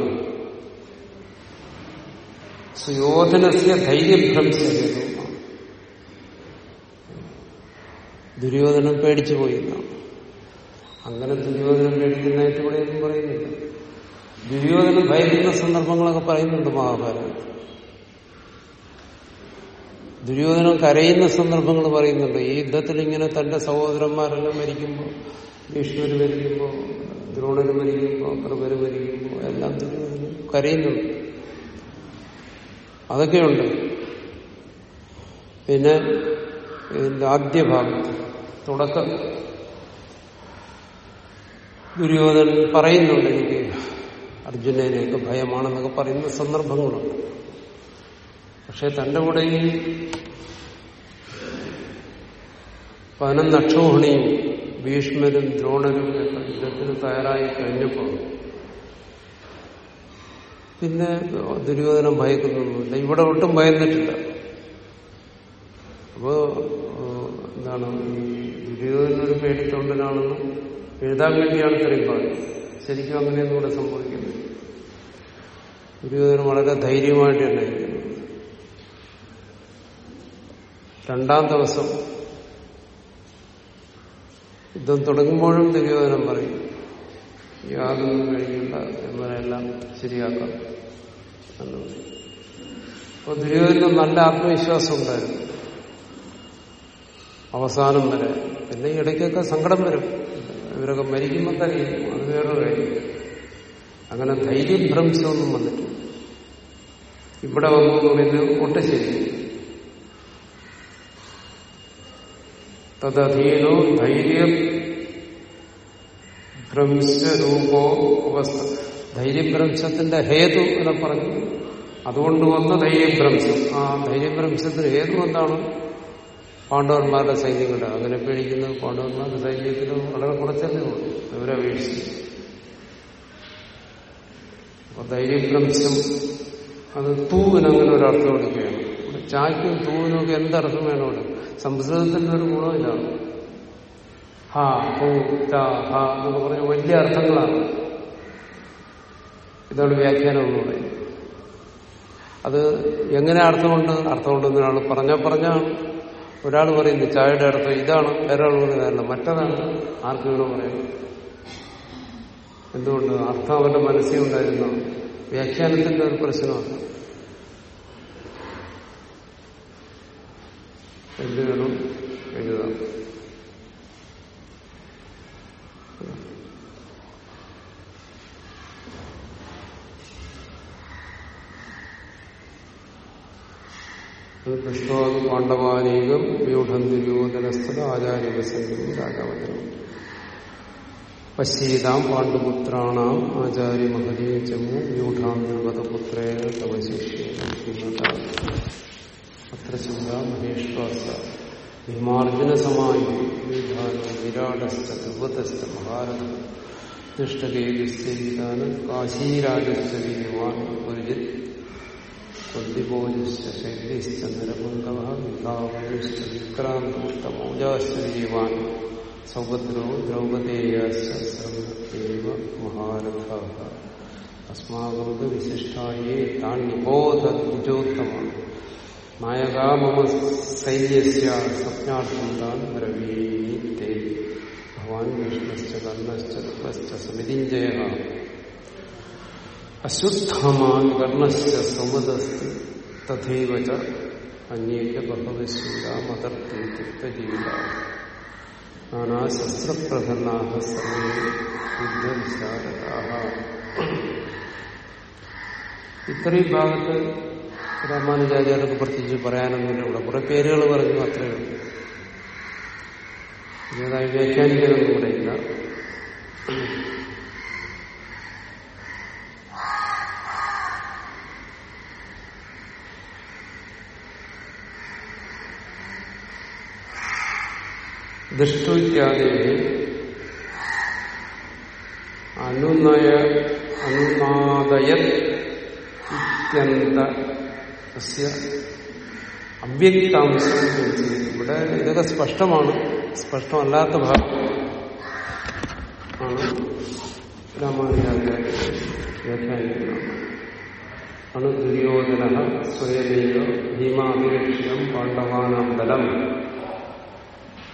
സുയോധനസ്യ ധൈര്യഭ്രംശഹേതു. ദുര്യോധനം പേടിച്ചു പോയി അങ്ങനെ ദുര്യോധനം പേടിക്കുന്നതായിട്ട് ഇവിടെ ഒന്നും പറയുന്നില്ല. ദുര്യോധനം ഭയക്കുന്ന സന്ദർഭങ്ങളൊക്കെ പറയുന്നുണ്ട് മഹാഭാരതത്തിൽ ദുര്യോധനം കരയുന്ന സന്ദർഭങ്ങൾ പറയുന്നുണ്ട്. ഈ യുദ്ധത്തിൽ ഇങ്ങനെ തന്റെ സഹോദരന്മാരെല്ലാം മരിക്കുമ്പോൾ ഭീഷ്മര് മരിക്കുമ്പോൾ ദ്രോണര് മരിക്കുമ്പോൾ കൃപര് മരിക്കുമ്പോൾ എല്ലാം ദുര്യോധനം കരയുന്നുണ്ട്. അതൊക്കെയുണ്ട്. പിന്നെ ഇതിന്റെ ആദ്യ ഭാഗത്ത് തുടക്കം. ദുര്യോധനൻ പറയുന്നുണ്ട് എനിക്ക് അർജുനനെയൊക്കെ ഭയമാണെന്നൊക്കെ പറയുന്ന സന്ദർഭങ്ങളുണ്ട്. പക്ഷെ തന്റെ കൂടെ ഈ പതിനൊന്ന് ഭീഷ്മരും ദ്രോണരും ഒക്കെ യുദ്ധത്തിന് തയ്യാറായി കഴിഞ്ഞപ്പോൾ പിന്നെ ദുര്യോധനം ഭയക്കുന്നൊന്നുമില്ല. ഇവിടെ ഒട്ടും ഭയന്നിട്ടില്ല. അപ്പോ എന്താണ് പേടി പേടിത്തൊണ്ടനാണെന്ന് എഴുതാൻ വേണ്ടിയാണ് ഇത്രയും പറയുന്നത് ശരിക്കും അങ്ങനെയൊന്നും ഇവിടെ സംഭവിക്കുന്നത് ദുര്യോധനം വളരെ ധൈര്യമായിട്ട് തന്നെ രണ്ടാം ദിവസം യുദ്ധം തുടങ്ങുമ്പോഴും ദുര്യോധനം പറയും യാതൊന്നും കഴിയില്ല എന്നതെല്ലാം ശരിയാക്കാം. എന്ന് പറയും. ദുര്യോധന നല്ല ആത്മവിശ്വാസം ഉണ്ടായിരുന്നു. അവസാനം വരെ പിന്നെ ഇടയ്ക്കൊക്കെ സങ്കടം വരും. ഇവരൊക്കെ മരിക്കുമ്പോൾ കരയും. അത് വേറൊരു കാര്യം. അങ്ങനെ ധൈര്യം ഭ്രംശമൊന്നും വന്നിട്ടില്ല. ഇവിടെ വന്നു പറയുന്നത് ഒട്ടും ശരി തദധീനോ ധൈര്യ ഭ്രംശരൂപോ അവസ്ഥ. ധൈര്യഭ്രംശത്തിന്റെ ഹേതു എന്ന് പറഞ്ഞു. അതുകൊണ്ട് വന്ന ധൈര്യഭ്രംശം ആ ധൈര്യഭ്രംശത്തിന് ഹേതു എന്താണ്? പാണ്ഡവന്മാരുടെ സൈന്യങ്ങളുടെ അങ്ങനെ പേടിക്കുന്നത് പാണ്ഡവന്മാരുടെ സൈന്യത്തിന് വളരെ കുറച്ചല്ലേ ഉള്ളൂ. അവരെ അപേക്ഷിച്ച്. അപ്പൊ ധൈര്യഭ്രംശം അത് തൂവിനങ്ങനെ ഒരർത്ഥം കൊടുക്കുകയാണ്. ചായ്ക്കും തൂവിനും ഒക്കെ എന്തർത്ഥം വേണം സംസ്കൃതത്തിന്റെ ഒരു ഗുണം ഇതാണ് ഹ ഹൂ എന്നൊക്കെ പറഞ്ഞ വലിയ അർത്ഥങ്ങളാണ്. ഇതാണ് വ്യാഖ്യാനം അത് എങ്ങനെ അർത്ഥമുണ്ട്? അർത്ഥമുണ്ടെന്ന് ഒരാൾ പറഞ്ഞാൽ പറഞ്ഞാണ്. ഒരാൾ പറയുന്നു ചായയുടെ അടുത്ത് ഇതാണ്. വേറൊരാൾ പറയുന്നതല്ല മറ്റതാണ്. ആർക്ക് വേണം പറയുന്നത് എന്തുകൊണ്ട്? അർത്ഥം അവന്റെ മനസ്സിൽ ഉണ്ടായിരുന്നു. വ്യാഖ്യാനത്തിന്റെ ഒരു പ്രശ്നമാണ്. എന്ത് വേണം? എഴുതാം. ദൃഷ്ടോത് പാണ്ഡവാനേകം വ്യൂഢം ദുര്യോധനസ്ഥല ആചാര്യവസനം രാജാവചനം പശ്യതാം പാണ്ഡുപുത്രാണാം ആചാര്യമഹരീ ചമു വ്യൂഢാം ദ്രുപദപുത്രേണ തവശിഷ്യേണ അത്ര ചിത്രശൂല മഹേശ്വാസ ഭീമാർജുനസമായി മഹാരഥ. ദുഷ്ടകേതിസ്ഥാനം കാശീരാജസ്ഥ ഗുരുജിത് കൊല്ലിപോജശ്ച ശൈലിശ്ച നിരബന്ധവ വിഭാവശ്ച വിക്രാന്തമൗജാശ്ച വീര്യവാൻ സൗഭദ്രോ ദ്രൗപദേയാശ്ച സർവ മഹാരഥ അസ്മാകൃത വിശിഷ്ടായേ താൻ നിബോധോത്തമാണ് നായകാ മമ സൈന്യസ്യ സ്വപ്നാർത്ഥം താൻ ബ്രവീത്തെ ഭവാൻ വിഷ്ണശ്ച കർണശ്ച കൃഷ്ണശ്ച സമിതിഞ്ജയ അശ്വത്ഥമാൻ കർണശ്ച സമുദസ്തി തഥൈവ ച അന്യേക ബഹവശ്യൂല മതർത്തി തിക്തജീവിത നാനാശസ്ത്രപ്രകരണാഹ സർവേ യുദ്ധവിശാരദാഹ ഇത്രയും ഭാഗത്ത് രാമാനുചാര്യർക്ക് പ്രത്യേകിച്ച് പറയാനൊന്നുമില്ല. ഇവിടെ കുറെ പേരുകൾ പറഞ്ഞു അത്രയേ ഉള്ളൂ. ഇതേതായി വ്യാഖ്യാനിക്കാനൊന്നും ഇവിടെ ദൃഷ്ടു ഇത്യാദി അനുനയ അനുനാദയത് ഇത്യന്ത അവ്യക്താംശം ഇവിടെ ഇതൊക്കെ സ്പഷ്ടമാണ്. സ്പഷ്ടമല്ലാത്ത ഭാഗം ആണ് രാമാനുജാചാര്യ വ്യാഖ്യാനിക്കുന്നത്. അണു ദുര്യോധന സ്വയമേവ ഭീമാഭിരക്ഷിതം പാണ്ഡവാനാം ബലം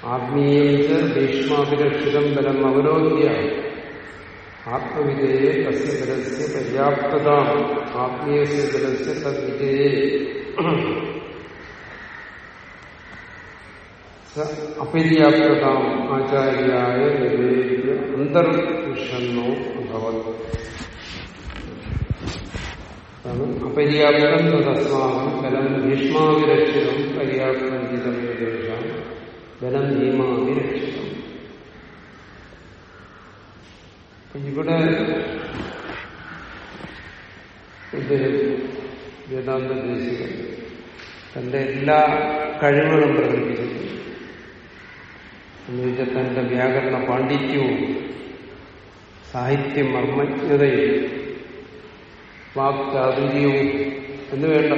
ആത്മീയം ച ഭീഷ്മാഭിരക്ഷിതം ബലം അവരോധ്യ ആത്മവിജയെ തസ്യ ബലസ്യ പര്യാപ്തത. ആത്മീയസ്യ ബലസ്യ തദ്വിജയെ അപര്യാപ്തത ആചാര്യായ നിവേദ്യ അന്തർവിഷന്നോ ഭവത്. അപര്യാപ്തം തസ്മാകം ബലം ഭീഷ്മാവിരക്ഷിതം പര്യാപ്തം ചിതമേഷാം ബലം ഭീമാവിരക്ഷിതം ഇവിടെ ഇദ്ദേഹം വേദാന്ത ദേശികൻ തന്റെ എല്ലാ കഴിവുകളും പ്രകടിപ്പിച്ചിട്ടുണ്ട് എന്നുവെച്ചാൽ തന്റെ വ്യാകരണ പാണ്ഡിത്യവും സാഹിത്യ മർമ്മജ്ഞതയും വാക്ചാതുര്യവും എന്ന് വേണ്ട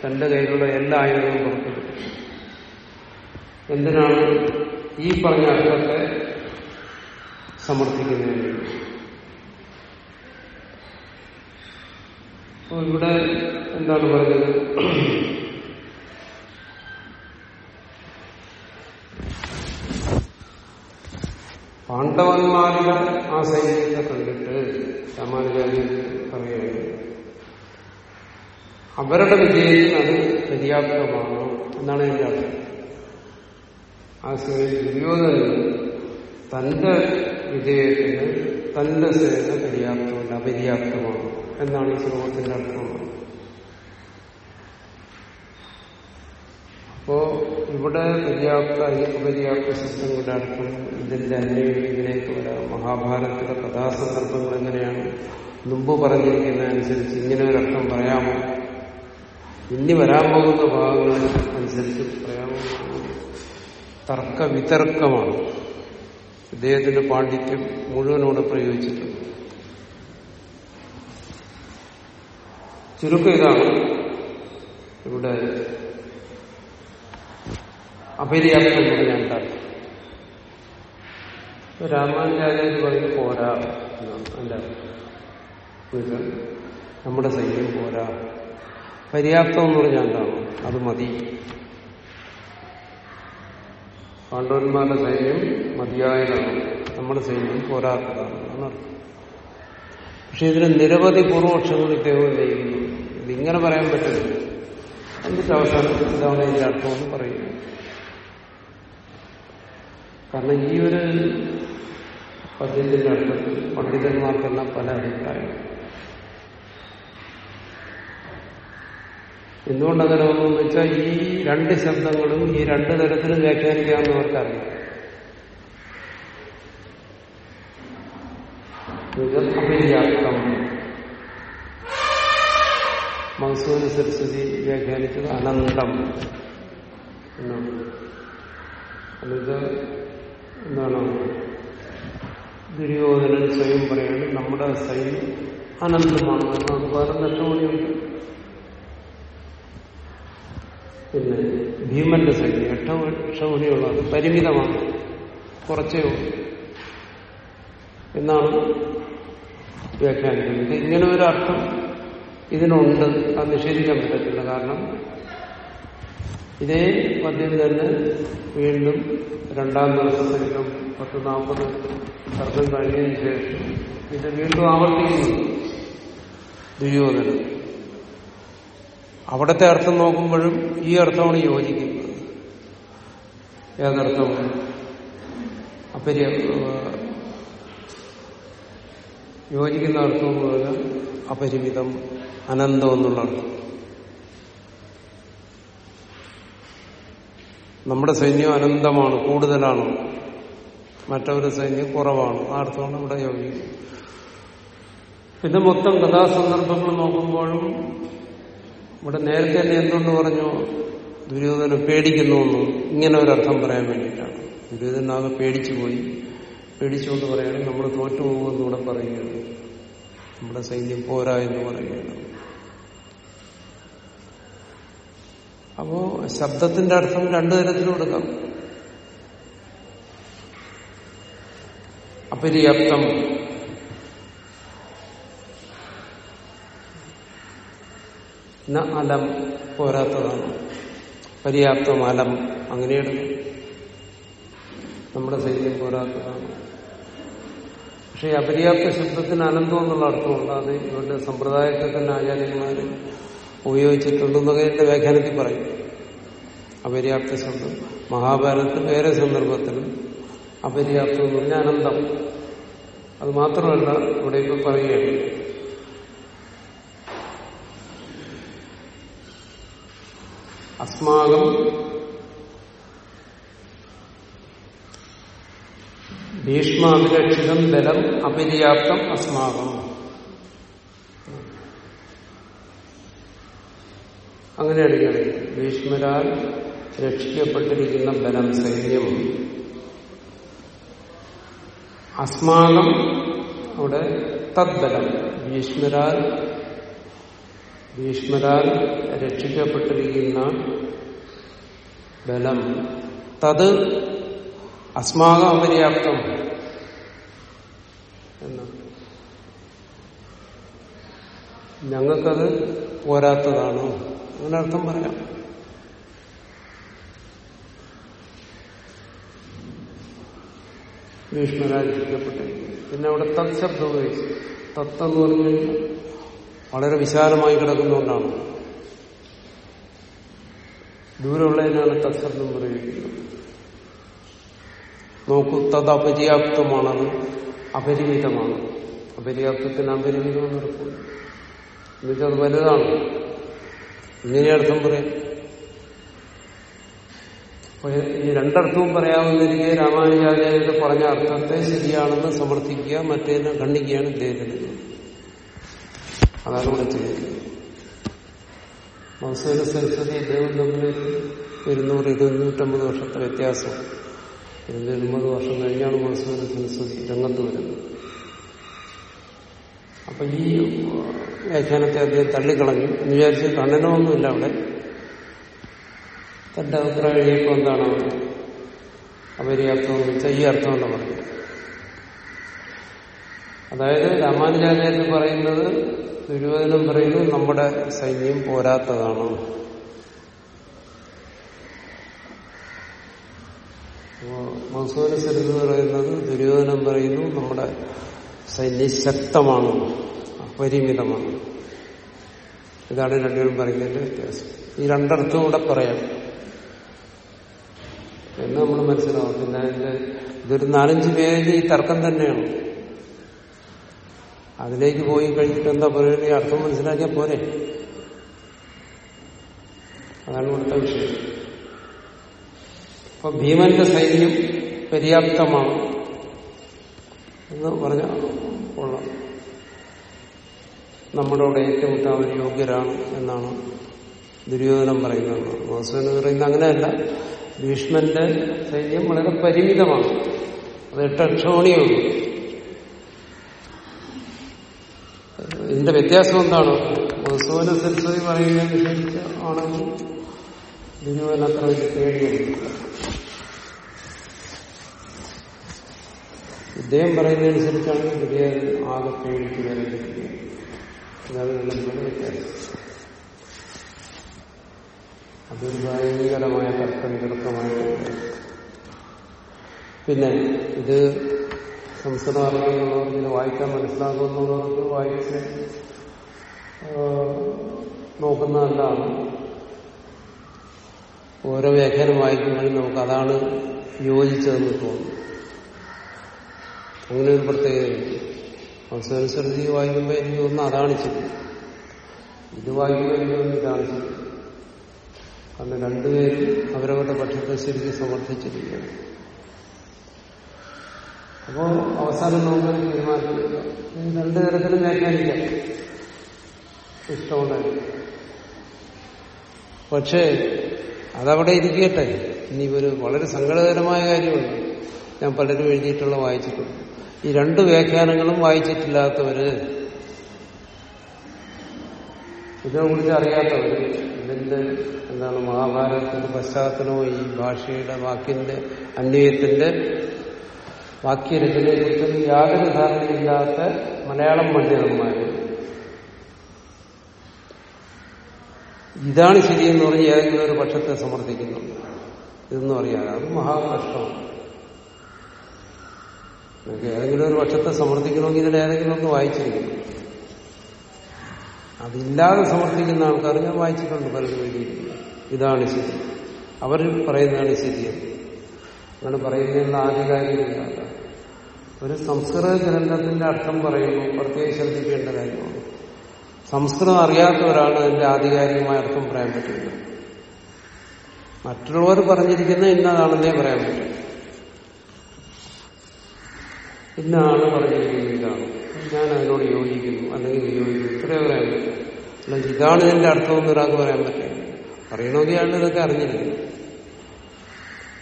തന്റെ കയ്യിലുള്ള എല്ലാ ആയുധവും പുറത്തെടുക്കും എന്തിനാണ് ഈ പറഞ്ഞ അർത്ഥത്തെ സമർത്ഥിക്കുന്നതിന് വേണ്ടി ഇവിടെ എന്താണ് പറഞ്ഞത്? പാണ്ഡവന്മാരുടെ ആ സൈന്യത്തെ കണ്ടിട്ട് രാമാനുചാര്യ പറയുകയാണ് അവരുടെ വിജയത്തിന് അത് പര്യാപ്തമാണോ? എന്നാണ് എന്റെ അർത്ഥം ആ ദുര്യോധനൻ തന്റെ വിജയത്തിന് തന്റെ സേന പര്യാപ്തമല്ല അപര്യാപ്തമാണ് എന്നാണ് ഈ ശ്ലോകത്തിന്റെ അർത്ഥം. അപ്പോ ഇവിടെ പര്യാപ്ത അപര്യാപ്ത ശബ്ദങ്ങളുടെ അർത്ഥം ഇതിന്റെ അന്വേഷണം ഇതിലേക്ക് വരാം. മഹാഭാരതത്തിലെ കഥാസന്ദർഭങ്ങൾ എങ്ങനെയാണ്? മുമ്പ് പറഞ്ഞിരിക്കുന്നതനുസരിച്ച് ഇങ്ങനെ ഒരു അർത്ഥം പറയാമോ? ഇനി വരാൻ പോകുന്ന ഭാഗങ്ങൾ അനുസരിച്ച് പറയാമോ? തർക്ക വിതർക്കമാണ് ഇദ്ദേഹത്തിന്റെ പാണ്ഡിത്യം മുഴുവനോട് പ്രയോഗിച്ചിട്ടുണ്ട്. ചുരുക്കം ഇതാണ് ഇവിടെ അപര്യാപ്തം ഞാൻ ഉണ്ടാക്കി രാമാനുചാര്യ പറഞ്ഞ് പോരാ എന്നാണ് അർത്ഥം നമ്മുടെ സൈന്യം പോരാ. പര്യാപ്തം എന്ന് പറഞ്ഞാൽ എന്താണ്? അത് മതി. പാണ്ഡവന്മാരുടെ സൈന്യം മതിയായതാണ് നമ്മുടെ സൈന്യം പോരാത്തതാണ് പക്ഷെ ഇതിന് നിരവധി പൂർവപക്ഷങ്ങൾ ഇദ്ദേഹം ചെയ്യുന്നു ഇതിങ്ങനെ പറയാൻ പറ്റില്ല. എന്നിട്ട് അവസാനം ഇതാണ് ഇതിന്റെ അർത്ഥമെന്ന് പറയുന്നു. കാരണം ഈ ഒരു പദ്യത്തിന്റെ അർത്ഥത്തിൽ പണ്ഡിതന്മാർക്കെല്ലാം പല അഭിപ്രായം എന്തുകൊണ്ടങ്ങനെ വന്നു വെച്ചാൽ ഈ രണ്ട് ശബ്ദങ്ങളും ഈ രണ്ട് തരത്തിലും വ്യാഖ്യാനിക്കാമെന്നവർക്കറിയാം അപര്യാപ്തം മധുസൂദന സരസ്വതി വ്യാഖ്യാനിച്ചത് അനന്തം എന്നാണ്. എന്താണ്? ദുര്യോധനൻ സ്വയം പറയുന്നത് നമ്മുടെ സൈന്യം അനന്തമാണ് അത് വേറെ നഷ്ടമണിയുണ്ട് പിന്നെ ഭീമന്റെ സൈന്യം എട്ട ലക്ഷമണിയുള്ളത് പരിമിതമാണ്. കുറച്ചേ ഉള്ളൂ. എന്നാണ് വ്യാഖ്യാനിക്കുന്നത്. ഇങ്ങനെ ഒരു അർത്ഥം ഇതിനുണ്ട്. അത് നിഷേധിക്കാൻ പറ്റത്തില്ല. കാരണം ഇതേ പദ്യം തന്നെ വീണ്ടും രണ്ടാം ദിവസത്തിലും പത്ത് നാൽപ്പത് തർക്കം കഴിഞ്ഞതിന് ശേഷം ഇത് വീണ്ടും ആവർത്തിക്കുന്നു. ദുര്യോധനൻ. അവിടത്തെ അർത്ഥം നോക്കുമ്പോഴും ഈ അർത്ഥമാണ് യോജിക്കുന്നത്. ഏതർത്ഥം അപ്പര്യ യോജിക്കുന്ന അർത്ഥം എന്ന് പറഞ്ഞാൽ അപരിമിതം അനന്തം എന്നുള്ള അർത്ഥം. നമ്മുടെ സൈന്യം അനന്തമാണ് കൂടുതലാണ്. മറ്റൊരു സൈന്യം കുറവാണ്. ആ അർത്ഥമാണ് ഇവിടെ യോജിക്കുന്നത്. പിന്നെ മൊത്തം കഥാസന്ദർഭങ്ങൾ നോക്കുമ്പോഴും ഇവിടെ നേരത്തെ തന്നെ എന്തുകൊണ്ട് പറഞ്ഞു? ദുര്യോധന പേടിക്കുന്നു ഇങ്ങനെ ഒരർത്ഥം പറയാൻ വേണ്ടിയിട്ടാണ്. ദുര്യോധനാകെ പേടിച്ചു പോയി. പേടിച്ചുകൊണ്ട് പറയുകയാണ് നമ്മൾ തോറ്റുപോകുമെന്ന് ഇവിടെ പറയുകയാണ്. നമ്മുടെ സൈന്യം പോരാ എന്ന് പറയുകയാണ്. അപ്പോ ശബ്ദത്തിന്റെ അർത്ഥം രണ്ടു തരത്തിലും എടുക്കാം. അപര്യാപ്തം ന അലം പോരാത്തതാണ്. പര്യാപ്തം അലം അങ്ങനെയെടുക്കും നമ്മുടെ സൈന്യം പോരാത്തതാണ്. പക്ഷെ അപര്യാപ്ത ശബ്ദത്തിന് അനന്തം എന്നുള്ള അർത്ഥമുണ്ട്. അത് ഇവരുടെ സമ്പ്രദായത്തിൽ തന്നെ ആചാര്യന്മാർ ഉപയോഗിച്ചിട്ടുണ്ടെന്നൊക്കെ എന്റെ വ്യാഖ്യാനത്തിൽ പറയും. അപര്യാപ്ത ശബ്ദം. മഹാഭാരതത്തിൽ വേറെ സന്ദർഭത്തിലും അപര്യാപ്തം എന്ന് പറഞ്ഞാൽ അനന്തം. അത് മാത്രമല്ല ഇവിടെ ഇപ്പോൾ പറയുകയാണ്. അസ്മാകം ഭീഷ്മാഭിരക്ഷിതം ബലം അപര്യാപ്തം അസ്മാകം അങ്ങനെയാണ് ഇങ്ങനെ ഭീഷ്മരാൽ രക്ഷിക്കപ്പെട്ടിരിക്കുന്ന ബലം സൈന്യം. അസ്മാകം അവിടെ തദ്ബലം. ഭീഷ്മരാൽ ഭീഷ്മരാൽ രക്ഷിക്കപ്പെട്ടിരിക്കുന്ന ബലം. തത് അസ്മാകം അപര്യാപ്തം എന്നാണ് ഞങ്ങൾക്കത് പോരാത്തതാണ്. അങ്ങനെ പറയാം. ഭീഷ്മരാജിക്കപ്പെട്ടിരിക്കുന്നു പിന്നെ അവിടെ തത് ശബ്ദം ഉപയോഗിച്ചു. തത്തെന്ന് പറഞ്ഞു കഴിഞ്ഞാൽ വളരെ വിശാലമായി കിടക്കുന്നതുകൊണ്ടാണ് ദൂരമുള്ളതിനാണ് തത് ശബ്ദം പ്രയോഗിക്കുന്നത് നോക്കൂ തത് അപര്യാപ്തമാണത് അപരിമിതമാണ്. അപര്യാപ്തത്തിന് അപരിമിതം നടക്കും എന്നുവെച്ചാൽ അത് വലുതാണ്. ഇങ്ങനെ അർത്ഥം പറയും ഈ രണ്ടർത്ഥവും പറയാമെന്നിരിക്കെ രാമാനുചാര്യ പറഞ്ഞ അർത്ഥത്തെ ശരിയാണെന്ന് സമർത്ഥിക്കുക മറ്റേതിനെ ഖണ്ഡിക്കുകയാണ് ഇദ്ദേഹത്തിന് അതാണ് ഇവിടെ ചെയ്യുന്നത് മത്സര സരസ്വതി ഇദ്ദേഹം തമ്മിൽ ഇരുന്നൂറ് ഇരുന്നൂറ്റമ്പത് വർഷത്തെ വ്യത്യാസം. ഇരുന്നൂറ്റമ്പത് വർഷം കഴിഞ്ഞാണ് മത്സര സരസ്വതി രംഗത്ത് വരുന്നത്. അപ്പൊ ഈ വ്യാഖ്യാനത്തെ അദ്ദേഹം തള്ളിക്കളഞ്ഞു. എന്ന് വിചാരിച്ച് കണ്ണനമൊന്നുമില്ല അവിടെ. തന്റെ അഭിപ്രായം എഴുതിയപ്പോൾ എന്താണ് അപര്യാപ്തം എന്ന് വെച്ചാൽ ഈ അർത്ഥം എന്ന് പറയുന്നത്. അതായത് രാമാനുജാചാര്യൻ പറയുന്നത് ദുര്യോധനം പറയുന്നു നമ്മുടെ സൈന്യം പോരാത്തതാണ്. മസൂര സരിത് പറയുന്നത് ദുര്യോധനം പറയുന്നു നമ്മുടെ സൈന്യം ശക്തമാണ് അപരിമിതമാണ്. ഇതാണ് രണ്ടുപേരും പറയുന്നതിന്റെ വ്യത്യാസം. ഈ രണ്ടർത്ഥം കൂടെ പറയാം. എന്ന് നമ്മൾ മനസ്സിലാവും. പിന്നെ അതിന്റെ ഇതൊരു നാലഞ്ച് പേജ് ഈ തർക്കം തന്നെയാണ്. അതിലേക്ക് പോയി കഴിഞ്ഞിട്ട് എന്താ പറയുക? അർത്ഥം മനസ്സിലാക്കിയാൽ പോരെ. അതാണ് ഇവിടുത്തെ വിഷയം അപ്പൊ ഭീമന്റെ സൈന്യം പര്യാപ്തമാണ് എന്ന് പറഞ്ഞ കൊള്ളാം. നമ്മളോട് ഏറ്റുമുട്ടാൻ അവർ യോഗ്യരാണ് എന്നാണ് ദുര്യോധനം പറയുന്നത്. മധുസൂദനൻ പറയുന്നത് അങ്ങനെയല്ല. ഭീഷ്മന്റെ സൈന്യം വളരെ പരിമിതമാണ്. അത് എട്ടക്ഷോണിയേ ഉള്ളൂ ഇതിന്റെ വ്യത്യാസം എന്താണ്? സെൻസറി സരസ്വതി പറയുന്നതനുസരിച്ച് ആണെങ്കിൽ ദുര്യോധന അത്ര വലിയ പേടിയെടുക്കില്ല ഇദ്ദേഹം പറയുന്നതനുസരിച്ചാണ് ദുര്യോധന ആകെ പേടിച്ച് വരേണ്ടിരിക്കുന്നത് വ്യത്യാസം. അതൊരു ഭയങ്കരമായ തർക്കം തർക്കവിതർക്കമായിട്ടുണ്ട് പിന്നെ ഇത് സംസ്കൃതം അറിയാമെന്നുള്ളവർക്ക് ഇങ്ങനെ വായിക്കാൻ മനസ്സിലാക്കുന്നവർക്ക് വായിച്ച് നോക്കുന്നതല്ലാണ്. ഓരോ വ്യാഖ്യാനം വായിക്കുമ്പോഴും നമുക്ക് അതാണ് യോജിച്ചതെന്ന് തോന്നുന്നു. അങ്ങനെ ഒരു പ്രത്യേകതയുണ്ട്. അവസാനശ്രുതി വായിക്കുമ്പോൾ എനിക്ക് തോന്നുന്നു അതാണ് ശരി ഇത് വായിക്കുമ്പോൾ എനിക്ക് തോന്നുന്നു ഇതാണ് ശരി കാരണം രണ്ടുപേരും അവരവരുടെ പക്ഷത്തെ ശരിക്കും സമർത്ഥിച്ചിരിക്കുകയാണ്. അപ്പോ അവസാനം നമുക്ക് തീരുമാനിക്കുക രണ്ടു തരത്തിലും വ്യാഖ്യാനിക്കാം. ഇഷ്ടമുണ്ടായി. പക്ഷേ അതവിടെ ഇരിക്കട്ടെ. ഇനി ഒരു വളരെ സങ്കടകരമായ കാര്യമാണ്. ഞാൻ പലരും എഴുതിയിട്ടുള്ള വായിച്ചിട്ടുണ്ട്. ഈ രണ്ട് വ്യാഖ്യാനങ്ങളും വായിച്ചിട്ടില്ലാത്തവര് ഇതിനെക്കുറിച്ച് അറിയാത്തവര് ഇതിന്റെ എന്താണ് മഹാഭാരതത്തിന്റെ പശ്ചാത്തലമോ ഈ ഭാഷയുടെ വാക്കിന്റെ അന്വയത്തിന്റെ വാക്യരചനയെക്കുറിച്ചൊന്നും യാതൊരു ധാരണയില്ലാത്ത മലയാളം പണ്ഡിതന്മാർ ഇതാണ് ശരിയെന്ന് പറഞ്ഞ് ഏതെങ്കിലും ഒരു പക്ഷത്തെ സമർത്ഥിക്കുന്നുണ്ട്. ഇതെന്ന് അറിയാതെ അത് മഹാകഷ്ടമാണ് നിങ്ങൾക്ക് ഏതെങ്കിലും ഒരു പക്ഷത്തെ സമർത്ഥിക്കണമെങ്കിൽ ഇതിൽ ഏതെങ്കിലും ഒന്ന് വായിച്ചിരിക്കുന്നു അതില്ലാതെ സമർത്ഥിക്കുന്ന ആൾക്കാർ ഞാൻ വായിച്ചിട്ടുണ്ട് പലരും എഴുതിയിട്ടില്ല ഇതാണ് ശരി. അവർ പറയുന്നതാണ് ശരിയെന്ന്. അങ്ങനെ പറയുന്നതിനുള്ള ആധികാരികത ഒരു സംസ്കൃത ഗ്രന്ഥത്തിന്റെ അർത്ഥം പറയുന്നു പ്രത്യേകം ശ്രദ്ധിക്കേണ്ട കാര്യമാണ്. സംസ്കൃതം അറിയാത്ത ഒരാൾ അതിന്റെ ആധികാരികമായ അർത്ഥം പറയാൻ പറ്റില്ല. മറ്റുള്ളവർ പറഞ്ഞിരിക്കുന്ന ഇന്നതാണെന്നേ പറയാൻ പറ്റും. ഇന്നാണ് പറഞ്ഞിരിക്കുന്നത് ഇതാണ്. ഞാൻ അതിനോട് യോജിക്കുന്നു അല്ലെങ്കിൽ വിയോജിക്കുന്നു ഇത്രയേ പറയാൻ പറ്റും. അല്ലെങ്കിൽ ഇതാണ് ഇതിന്റെ അർത്ഥമെന്ന് ഒരാൾക്ക് പറയാൻ പറ്റില്ല. അറിയണമെങ്കിൽ അയാൾ ഇതൊക്കെ അറിഞ്ഞിരിക്കും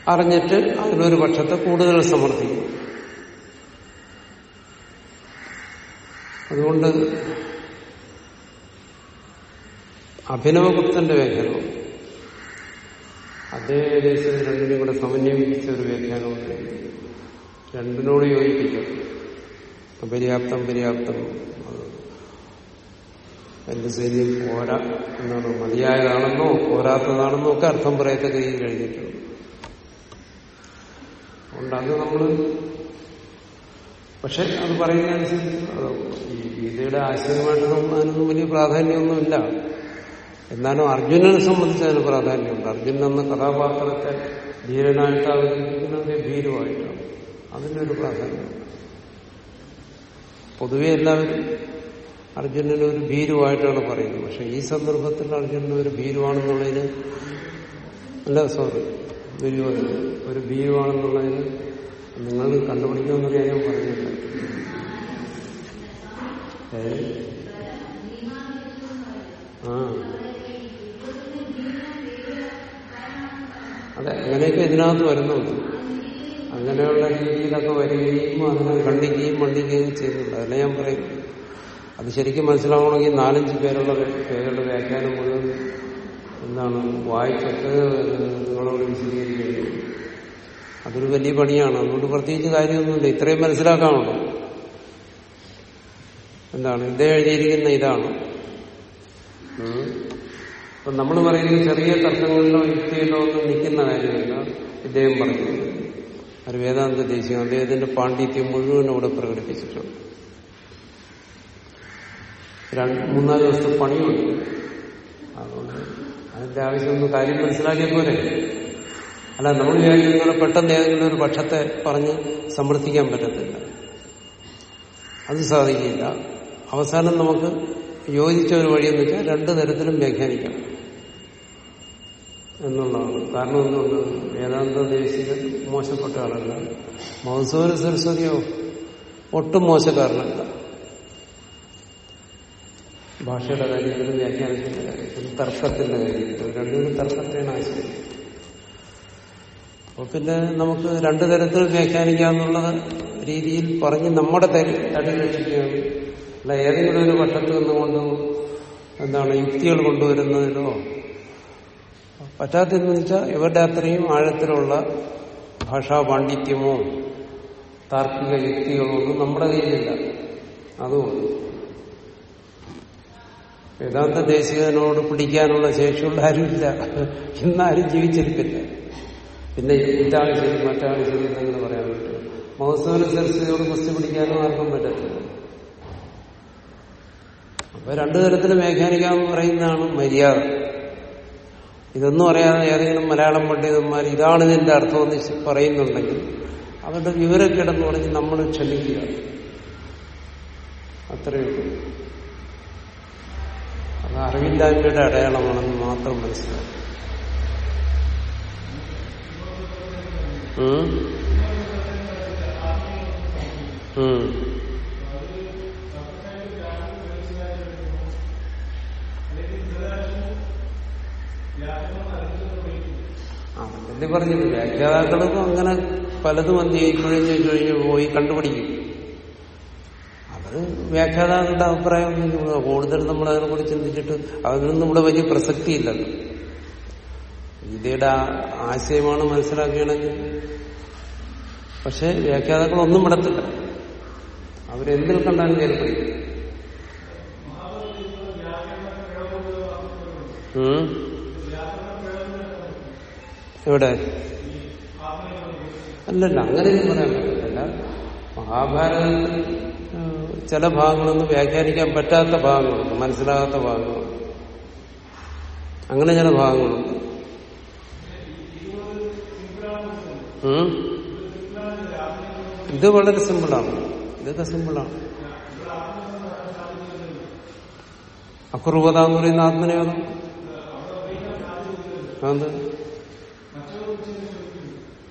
അറിഞ്ഞിട്ട് അതിനൊരു പക്ഷത്തെ കൂടുതൽ സമർത്ഥിക്കും. അതുകൊണ്ട് അഭിനവഗുപ്തന്റെ വ്യാഖ്യാനം. അതേ ദേശം രണ്ടിനും കൂടെ സമന്വയിപ്പിച്ച ഒരു വ്യാഖ്യാനമുണ്ട് രണ്ടിനോട് യോജിപ്പിക്കും അപര്യാപ്തം പര്യാപ്തം എന്റെ സൈന്യം പോരാ. എന്നാണ് മതിയായതാണെന്നോ പോരാത്തതാണെന്നോ ഒക്കെ അർത്ഥം പറയത്തക്ക രീതിയിൽ എഴുതിയിട്ടുണ്ട്. അതുകൊണ്ട് അത് നമ്മൾ പക്ഷെ അത് പറയുന്നതനുസരിച്ച് ഈ ഗീതയുടെ ആശയമായിട്ട് നമ്മൾ അതിനൊന്നും വലിയ പ്രാധാന്യമൊന്നുമില്ല. എന്നാലും അർജുനനെ സംബന്ധിച്ച് അതിന് പ്രാധാന്യമുണ്ട്. അർജുനൻ എന്ന കഥാപാത്രത്തെ ധീരനായിട്ട് അവതരിപ്പിക്കുന്നത് ഭീരുവായിട്ടാണ്. അതിനൊരു പ്രാധാന്യമുണ്ട് പൊതുവെ എല്ലാവരും അർജുനനെ ഒരു ഭീരുവായിട്ടാണ് പറയുന്നത്. പക്ഷെ ഈ സന്ദർഭത്തിൽ അർജുനൻ ഒരു ഭീരുവാണെന്നുള്ളതിന് അല്ല സോറി ദുര്യോധന ഒരു ഭീരുവാണെന്നുള്ളതിന് നിങ്ങൾ കണ്ടുപിടിക്കുമെന്നറിയാൻ ഞാൻ പറഞ്ഞില്ല ആ. അതെ അങ്ങനെയൊക്കെ ഇതിനകത്ത് വരുന്നുണ്ട്. അങ്ങനെയുള്ള രീതിയിലൊക്കെ വരികയും അതിനെ ഖണ്ഡിക്കുകയും മണ്ഡിക്കുകയും ചെയ്യുന്നുണ്ട്. അതിനെ ഞാൻ പറയും. അത് ശരിക്കും മനസ്സിലാവണമെങ്കിൽ നാലഞ്ച് പേരുള്ള പേരുടെ വ്യാഖ്യാനം മുഴുവൻ എന്താണ് വായിച്ചിട്ട് നിങ്ങളോട് വിശദീകരിക്കേണ്ടി അതൊരു വലിയ പണിയാണ്. അതുകൊണ്ട് പ്രത്യേകിച്ച് കാര്യമൊന്നുമില്ല. ഇത്രയും മനസ്സിലാക്കാനുള്ളൂ എന്താണ്? ഇതേ എഴുതിയിരിക്കുന്ന ഇതാണ്. അപ്പൊ നമ്മൾ പറയുന്നത് ചെറിയ തർക്കങ്ങളിലോ യുക്തിയിലോ ഒന്നും നിൽക്കുന്ന കാര്യമല്ല. ഇദ്ദേഹം പറയുന്നത് ഒരു വേദാന്ത ദേശീയം അദ്ദേഹത്തിന്റെ പാണ്ഡിത്യം മുഴുവൻ അവിടെ പ്രകടിപ്പിച്ചിട്ടുണ്ട്. രണ്ട് മൂന്നാൽ ദിവസത്തെ പണിയുണ്ട്. അതുകൊണ്ട് അതിന്റെ ആവശ്യമൊന്നും കാര്യം മനസ്സിലാക്കിയ പോലെ അല്ല നമ്മൾ വിചാരിക്കുന്നത് പെട്ടെന്ന് ഏതെങ്കിലും ഒരു പക്ഷത്തെ പറഞ്ഞ് സമർത്ഥിക്കാൻ പറ്റത്തില്ല. അത് സാധിക്കില്ല. അവസാനം നമുക്ക് യോജിച്ച ഒരു വഴിയെന്ന് വെച്ചാൽ രണ്ടു തരത്തിലും വ്യാഖ്യാനിക്കാം എന്നുള്ളതാണ്. കാരണം എന്തുകൊണ്ട്? വേദാന്ത ദേശീയ മോശപ്പെട്ട ആളല്ല. മൗസൂര സരസ്വതിയോ? ഒട്ടും മോശക്കാരനല്ല. ഭാഷയുടെ കാര്യത്തിലും വ്യാഖ്യാനത്തിന്റെ കാര്യത്തിലും തർക്കത്തിന്റെ കാര്യത്തിലും രണ്ടുപേരും തർക്കത്തെയാണ് ആശ്രയിക്കുന്നത്. അപ്പൊ പിന്നെ നമുക്ക് രണ്ടു തരത്തിൽ വ്യാഖ്യാനിക്കാന്നുള്ള രീതിയിൽ പറഞ്ഞ് നമ്മുടെ തടി രക്ഷിക്കുകയാണ് അല്ല ഏതെങ്കിലും ഒരു വട്ടത്ത് നിന്നുകൊണ്ട് എന്താണ് യുക്തികൾ കൊണ്ടുവരുന്നതിലോ പറ്റാത്തെന്ന് വെച്ചാൽ ഇവരുടെ അത്രയും ആഴത്തിലുള്ള ഭാഷാ പാണ്ഡിത്യമോ താർക്കിക യുക്തികളോ ഒന്നും നമ്മുടെ കയ്യിലില്ല. അതുകൊണ്ട് വേദാന്ത ദേശികനോട് പിടിക്കാനുള്ള ശേഷിയുള്ള ആരുമില്ല. ഇന്നാരും ജീവിച്ചിരിപ്പില്ല പിന്നെ ഇതാണ് ശരി മറ്റാണ് ശരി എന്നെങ്ങനെ പറയാൻ പറ്റും മഹോത്സവന സരസ്വതിയോട് കുസ്തി പിടിക്കാനും ആർക്കും പറ്റത്തില്ല. അപ്പൊ രണ്ടു തരത്തിൽ വ്യാഖ്യാനിക്കാമെന്ന് പറയുന്നതാണ് മര്യാദ. ഇതൊന്നും അറിയാതെ ഏതെങ്കിലും മലയാളം പണ്ഡിതന്മാർ ഇതാണ് ഇതിന്റെ അർത്ഥമെന്ന് പറയുന്നുണ്ടെങ്കിൽ അവരുടെ വിവരക്കിടന്ന് പറഞ്ഞ് നമ്മൾ ക്ഷമിക്കുക. അത്രയേ ഉള്ളൂ. അത് അറിവില്ലായ്മയുടെ അടയാളമാണെന്ന് മാത്രം മനസ്സിലാക്കി ഉം. വ്യാഖ്യാതാക്കൾക്കും അങ്ങനെ പലതും എന്ത് ചെയ്യും ചുഴിഞ്ഞ് കഴിഞ്ഞ് പോയി കണ്ടുപിടിക്കും വ്യാഖ്യാതാക്കളുടെ അഭിപ്രായം കൂടുതൽ നമ്മൾ അതിനെക്കുറിച്ച് ചിന്തിച്ചിട്ട് അതിനൊന്നും നമ്മുടെ വലിയ പ്രസക്തിയില്ലല്ലോ. ഗീതയുടെ ആശയമാണ് മനസ്സിലാക്കുകയാണെങ്കിൽ പക്ഷെ വ്യാഖ്യാതാക്കളൊന്നും വിടത്തില്ല അവരെന്തിൽ കണ്ടാലും കയറി എവിടെ? അല്ലല്ല അങ്ങനെയൊന്നും പറയാൻ പറ്റത്തില്ല. മഹാഭാരതത്തിൽ ചില ഭാഗങ്ങളൊന്നും വ്യാഖ്യാനിക്കാൻ പറ്റാത്ത ഭാഗങ്ങളുണ്ട് മനസ്സിലാകാത്ത ഭാഗങ്ങളുണ്ട്. അങ്ങനെ ചില ഭാഗങ്ങളുണ്ട്. ഇത് വളരെ സിമ്പിളാണ്. ഇതൊക്കെ സിമ്പിളാണ്. അക്രൂപത എന്ന് പറയുന്ന ആത്മനിയോഗം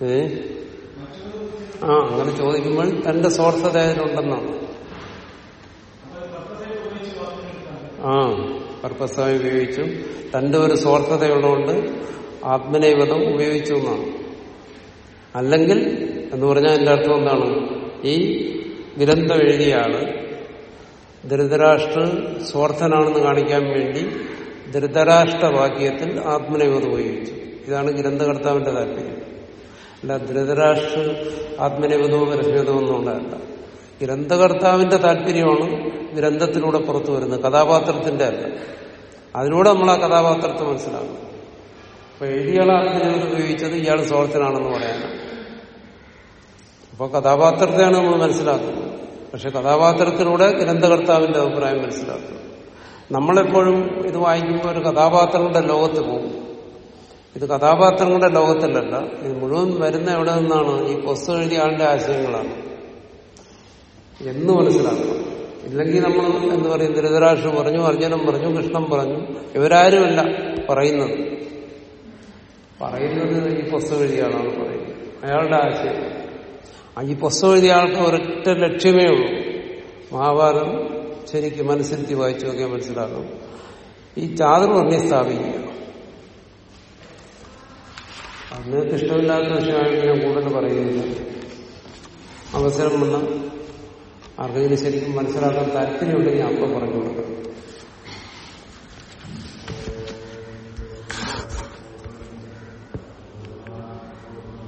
ഏ? ആ അങ്ങനെ ചോദിക്കുമ്പോൾ തന്റെ സ്വാർത്ഥത അതിലുണ്ടെന്നാണ്. ആ പർപ്പസായി ഉപയോഗിച്ചു തന്റെ ഒരു സ്വാർത്ഥതയുള്ളതുകൊണ്ട് ആത്മനൈവതം ഉപയോഗിച്ചു എന്നാണ് അല്ലെങ്കിൽ എന്ന് പറഞ്ഞാൽ എന്റെ അർത്ഥം എന്താണ്? ഈ ഗ്രന്ഥം എഴുതിയാണ് ധൃതരാഷ്ട്ര സ്വാർത്ഥനാണെന്ന് കാണിക്കാൻ വേണ്ടി ധൃതരാഷ്ട്രവാക്യത്തിൽ ആത്മനൈവതം ഉപയോഗിച്ചു. ഇതാണ് ഗ്രന്ഥകർത്താവിന്റെ താല്പര്യം. അല്ല ധൃതരാഷ്ട്ര ആത്മനൈവതവും രശ്മിതവും ഉണ്ടാകണ്ട. ഗ്രന്ഥകർത്താവിന്റെ താല്പര്യമാണ് ഗ്രന്ഥത്തിലൂടെ പുറത്തു വരുന്നത് കഥാപാത്രത്തിന്റെ അല്ല. അതിലൂടെ നമ്മൾ ആ കഥാപാത്രത്തെ മനസ്സിലാക്കും അപ്പൊ എഴുതിയാളാണ് ഞങ്ങൾ ഉപയോഗിച്ചത് ഇയാൾ സ്വാർത്ഥനാണെന്ന് പറയാനാണ് അപ്പൊ കഥാപാത്രത്തെയാണ് നമ്മൾ മനസ്സിലാക്കുന്നത്. പക്ഷെ കഥാപാത്രത്തിലൂടെ ഗ്രന്ഥകർത്താവിന്റെ അഭിപ്രായം മനസ്സിലാക്കുക നമ്മളെപ്പോഴും ഇത് വായിക്കുമ്പോൾ ഒരു കഥാപാത്രങ്ങളുടെ ലോകത്ത് പോകും. ഇത് കഥാപാത്രങ്ങളുടെ ലോകത്തിലല്ല ഇത് മുഴുവൻ വരുന്ന എവിടെ നിന്നാണ്? ഈ പുസ്തകം എഴുതിയ ആളുടെ ആശയങ്ങളാണ്. എന്ന് മനസ്സിലാക്കണം. ഇല്ലെങ്കിൽ നമ്മൾ എന്ന് പറയും ധൃതരാഷ്ട്ര പറഞ്ഞു അർജുനൻ പറഞ്ഞു കൃഷ്ണൻ പറഞ്ഞു. ഇവരാരുമല്ല പറയുന്നത്. പറയുന്നത് ഈ പുസ്തകം എഴുതിയ ആളാണ് പറയുന്നത്. അയാളുടെ ആശയം. ഈ പുസ്തകം എഴുതിയ ആൾക്ക് ഒരൊറ്റ ലക്ഷ്യമേ ഉള്ളൂ. മഹാഭാരതം ശരിക്കും മനസ്സിരുത്തി വായിച്ചു നോക്കിയാൽ മനസ്സിലാക്കും ഈ ചാതുർവർണി സ്ഥാപിക്കുക. അത് നിങ്ങൾക്ക് ഇഷ്ടമില്ലാത്ത വിഷയമായിട്ട് ഞാൻ കൂടുതൽ പറയുന്നില്ല. അവസരം വന്ന ആർക്കെങ്കിലും ശരിക്കും മനസ്സിലാക്കാൻ താല്പര്യമുണ്ടെങ്കിൽ അപ്പം പറഞ്ഞു കൊടുക്കാം.